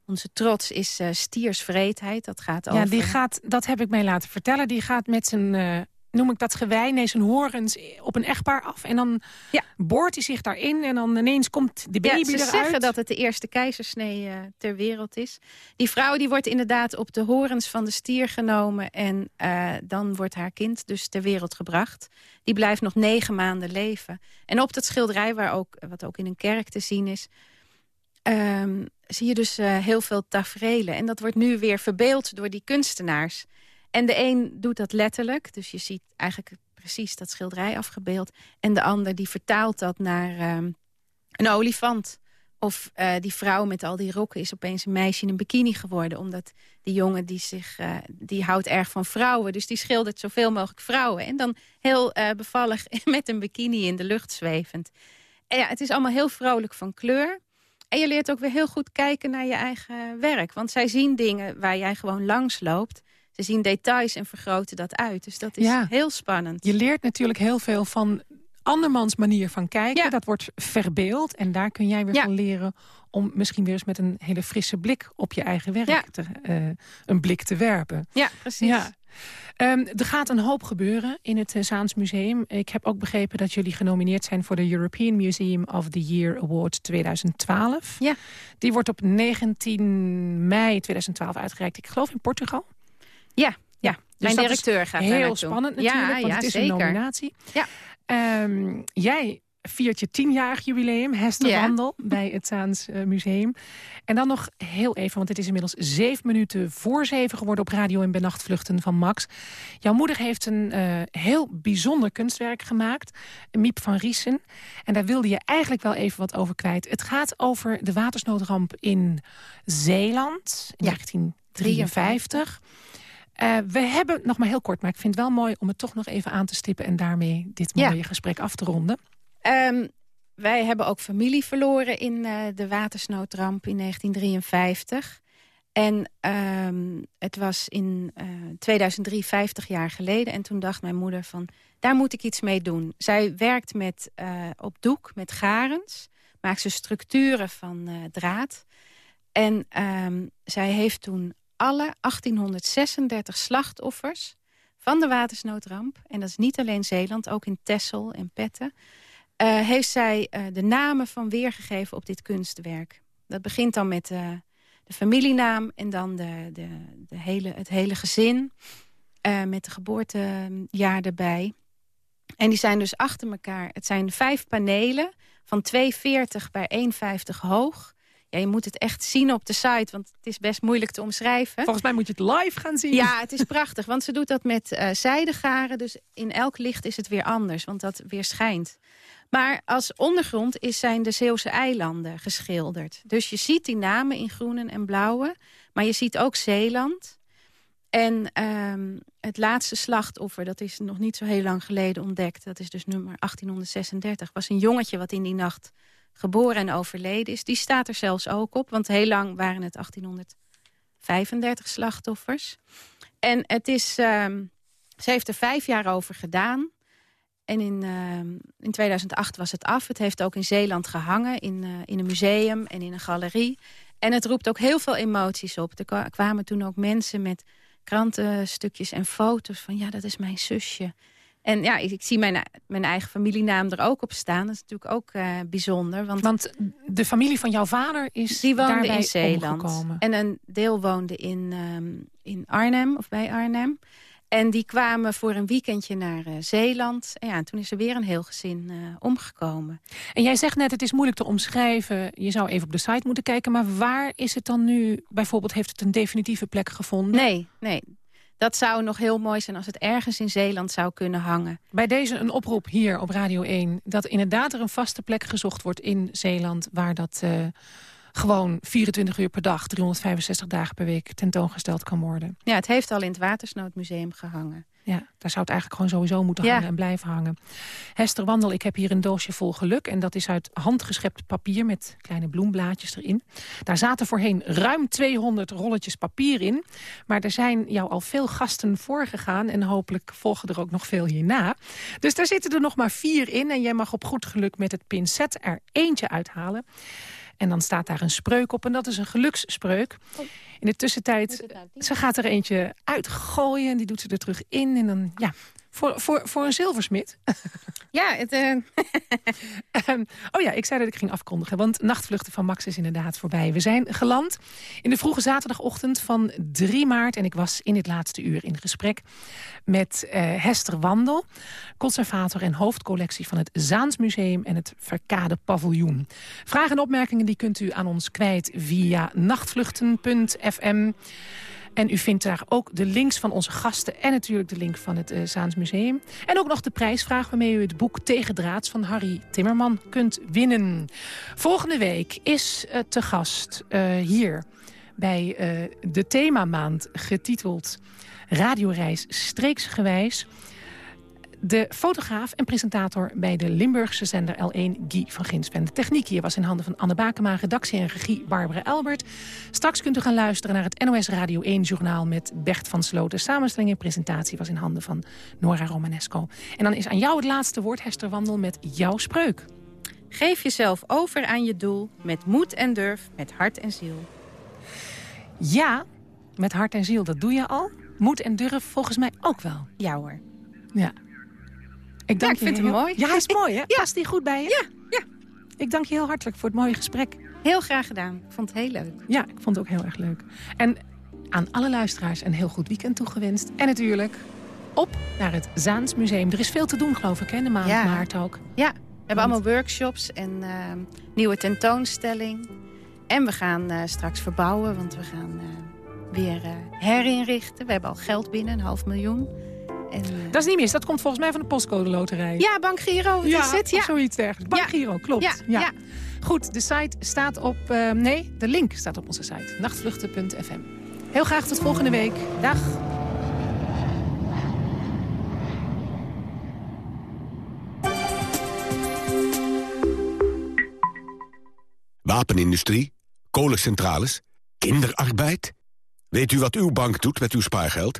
onze trots is uh, stiersvreedheid. Dat gaat over... Ja, die gaat, dat heb ik mij laten vertellen. Die gaat met zijn uh, noem ik dat gewei, nee, zijn horens op een echtpaar af. En dan ja. boort hij zich daarin en dan ineens komt de baby ja, ze eruit. zeggen dat het de eerste keizersnee uh, ter wereld is. Die vrouw die wordt inderdaad op de horens van de stier genomen... en uh, dan wordt haar kind dus ter wereld gebracht. Die blijft nog negen maanden leven. En op dat schilderij, waar ook, wat ook in een kerk te zien is... Um, zie je dus uh, heel veel taferelen. En dat wordt nu weer verbeeld door die kunstenaars... En de een doet dat letterlijk. Dus je ziet eigenlijk precies dat schilderij afgebeeld. En de ander die vertaalt dat naar um, een olifant. Of uh, die vrouw met al die rokken is opeens een meisje in een bikini geworden. Omdat die jongen die, zich, uh, die houdt erg van vrouwen. Dus die schildert zoveel mogelijk vrouwen. En dan heel uh, bevallig <laughs> met een bikini in de lucht zwevend. En ja, het is allemaal heel vrolijk van kleur. En je leert ook weer heel goed kijken naar je eigen werk. Want zij zien dingen waar jij gewoon langs loopt. Ze zien details en vergroten dat uit. Dus dat is ja. heel spannend. Je leert natuurlijk heel veel van andermans manier van kijken. Ja. Dat wordt verbeeld. En daar kun jij weer Ja. van leren om misschien weer eens met een hele frisse blik op je eigen werk te, eh, een blik te werpen. Ja, precies. Ja. Ehm, er gaat een hoop gebeuren in het uh, Zaans Museum. Ik heb ook begrepen dat jullie genomineerd zijn... voor de European Museum of the Year Award 2012. Ja. Die wordt op 19 mei 2012 uitgereikt. Ik geloof in Portugal. Ja, ja. Dus mijn dat directeur gaat heel naartoe. spannend Ja, natuurlijk, want ja, het is zeker. een nominatie. Ja. Ehm, jij viert je tienjarig jubileum, Hester. Wandel, bij het Zaans eh, Museum. En dan nog heel even, want het is inmiddels zeven minuten voor zeven geworden op radio en benachtvluchten van Max. Jouw moeder heeft een eh, heel bijzonder kunstwerk gemaakt, Miep van Riesen. En daar wilde je eigenlijk wel even wat over kwijt. Het gaat over de watersnoodramp in Zeeland in Ja. 1953. Uh, we hebben, nog maar heel kort, maar ik vind het wel mooi om het toch nog even aan te stippen... en daarmee dit Ja. mooie gesprek af te ronden. Ehm, wij hebben ook familie verloren in eh, de watersnoodramp in 1953. En ehm, het was in eh 2003 50 jaar geleden. En toen dacht mijn moeder van, daar moet ik iets mee doen. Zij werkt met, eh, op doek met garens. Maakt ze structuren van eh, draad. En ehm, zij heeft toen alle 1836 slachtoffers van de watersnoodramp... en dat is niet alleen Zeeland, ook in Texel en Petten... Uh, heeft zij uh, de namen van weergegeven op dit kunstwerk. Dat begint dan met uh, de familienaam en dan de, de, de hele, het hele gezin. Met de geboortejaar erbij. En die zijn dus achter elkaar. Het zijn vijf panelen van 2,40 bij 1,50 hoog. Ja, je moet het echt zien op de site, want het is best moeilijk te omschrijven. Volgens mij moet je het live gaan zien. Ja, het is prachtig, want ze doet dat met uh, zijdegaren. Dus in elk licht is het weer anders, want dat weer schijnt. Maar als ondergrond is, zijn de Zeeuwse eilanden geschilderd. Dus je ziet die namen in groene en blauwe. Maar je ziet ook Zeeland. En um, het laatste slachtoffer, dat is nog niet zo heel lang geleden ontdekt. Dat is dus nummer 1836. was een jongetje wat in die nacht geboren en overleden is. Die staat er zelfs ook op, want heel lang waren het 1835 slachtoffers. En het is, um, ze heeft er vijf jaar over gedaan. En in, uh, in 2008 was het af. Het heeft ook in Zeeland gehangen, in, uh, in een museum en in een galerie. En het roept ook heel veel emoties op. Er kwamen toen ook mensen met krantenstukjes en foto's van... ja, dat is mijn zusje. En ja, ik, ik, zie mijn, mijn eigen familienaam er ook op staan. Dat is natuurlijk ook uh, bijzonder. Want, want, de familie van jouw vader is Die woonde daarbij in Zeeland. Omgekomen. En een deel woonde in, um, in Arnhem, of bij Arnhem. En die kwamen voor een weekendje naar uh, Zeeland. En ja, toen is er weer een heel gezin uh, omgekomen. En jij zegt net, het is moeilijk te omschrijven. Je zou even op de site moeten kijken. Maar waar is het dan nu? Bijvoorbeeld, heeft het een definitieve plek gevonden? Nee, nee. Dat zou nog heel mooi zijn als het ergens in Zeeland zou kunnen hangen. Bij deze een oproep hier op Radio 1... dat inderdaad er een vaste plek gezocht wordt in Zeeland... waar dat uh, gewoon 24 uur per dag, 365 dagen per week... tentoongesteld kan worden. Ja, het heeft al in het Watersnoodmuseum gehangen. Ja, daar zou het eigenlijk gewoon sowieso moeten hangen ja. en blijven hangen. Hester Wandel, ik heb hier een doosje vol geluk. En dat is uit handgeschept papier met kleine bloemblaadjes erin. Daar zaten voorheen ruim 200 rolletjes papier in. Maar er zijn jou al veel gasten voorgegaan. En hopelijk volgen er ook nog veel hierna. Dus daar zitten er nog maar vier in. En jij mag op goed geluk met het pincet er eentje uithalen. En dan staat daar een spreuk op en dat is een geluksspreuk. In de tussentijd, ze gaat er eentje uitgooien en die doet ze er terug in. En dan, ja, voor, voor, voor een zilversmid. <laughs> Ja, het... Uh... um, <laughs> oh ja, ik zei dat ik ging afkondigen. Want Nachtvluchten van Max is inderdaad voorbij. We zijn geland in de vroege zaterdagochtend van 3 maart. En ik was in dit laatste uur in gesprek met uh, Hester Wandel. Conservator en hoofdcollectie van het Zaansmuseum en het Verkade Paviljoen. Vragen en opmerkingen die kunt u aan ons kwijt via nachtvluchten.fm. En u vindt daar ook de links van onze gasten en natuurlijk de link van het uh, Zaans Museum. En ook nog de prijsvraag waarmee u het boek Tegendraads van Harry Timmerman kunt winnen. Volgende week is uh, te gast uh, hier bij de themamaand getiteld Radioreis streeksgewijs de fotograaf en presentator bij de Limburgse zender L1, Guy van Ginsven. De techniek hier was in handen van Anne Bakema, redactie en regie Barbara Elbert. Straks kunt u gaan luisteren naar het NOS Radio 1-journaal met Bert van Sloten. Samenstelling en presentatie was in handen van Nora Romanesco. En dan is aan jou het laatste woord, Hester Wandel, met jouw spreuk. Geef jezelf over aan je doel met moed en durf, met hart en ziel. Ja, met hart en ziel, dat doe je al. Moed en durf volgens mij ook wel. Ja hoor. Ja. Ik, dank ja, ik vind heel... hem mooi. Ja, hij is mooi, hè? Ja. Past die goed bij je? Ja, ja. Ik dank je heel hartelijk voor het mooie gesprek. Heel graag gedaan. Ik vond het heel leuk. Ja, ik vond het ook heel erg leuk. En aan alle luisteraars een heel goed weekend toegewenst. En natuurlijk op naar het Zaans Museum. Er is veel te doen, geloof ik, hè, de maand ja. maart ook. Ja, we hebben allemaal workshops en uh, nieuwe tentoonstelling. En we gaan uh, straks verbouwen, want we gaan uh, weer herinrichten. We hebben al geld binnen, een half miljoen. En, uh... Dat is niet mis. Dat komt volgens mij van de postcode loterij. Ja, Bank Giro. Ja, het? ja. zoiets dergelijks. Bank Giro, klopt. Ja, ja. ja. Goed, de site staat op... Uh, nee, de link staat op onze site. Nachtvluchten.fm. Heel graag tot volgende week. Dag. Wapenindustrie, kolencentrales, kinderarbeid. Weet u wat uw bank doet met uw spaargeld?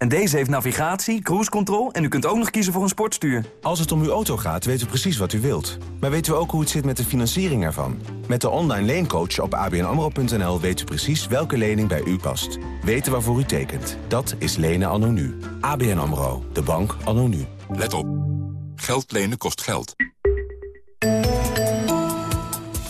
En deze heeft navigatie, cruise control en u kunt ook nog kiezen voor een sportstuur. Als het om uw auto gaat, weten we precies wat u wilt. Maar weten we ook hoe het zit met de financiering ervan? Met de online leencoach op abnamro.nl weet u precies welke lening bij u past. Weten waarvoor u tekent. Dat is lenen anno nu. ABN AMRO. De bank anno nu. Let op. Geld lenen kost geld.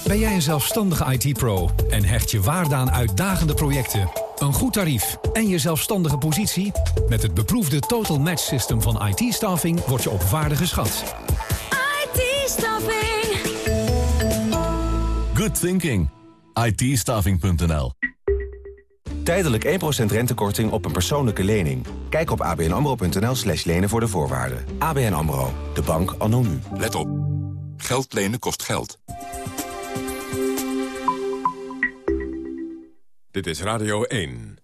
Ben jij een zelfstandige IT-pro en hecht je waarde aan uitdagende projecten, een goed tarief en je zelfstandige positie? Met het beproefde Total Match System van IT-staffing word je op waarde geschat. IT-staffing. Good thinking. IT-staffing.nl Tijdelijk 1% rentekorting op een persoonlijke lening. Kijk op abnamro.nl slash lenen voor de voorwaarden. ABN AMRO. De bank anno nu. Let op. Geld lenen kost geld. Dit is Radio 1.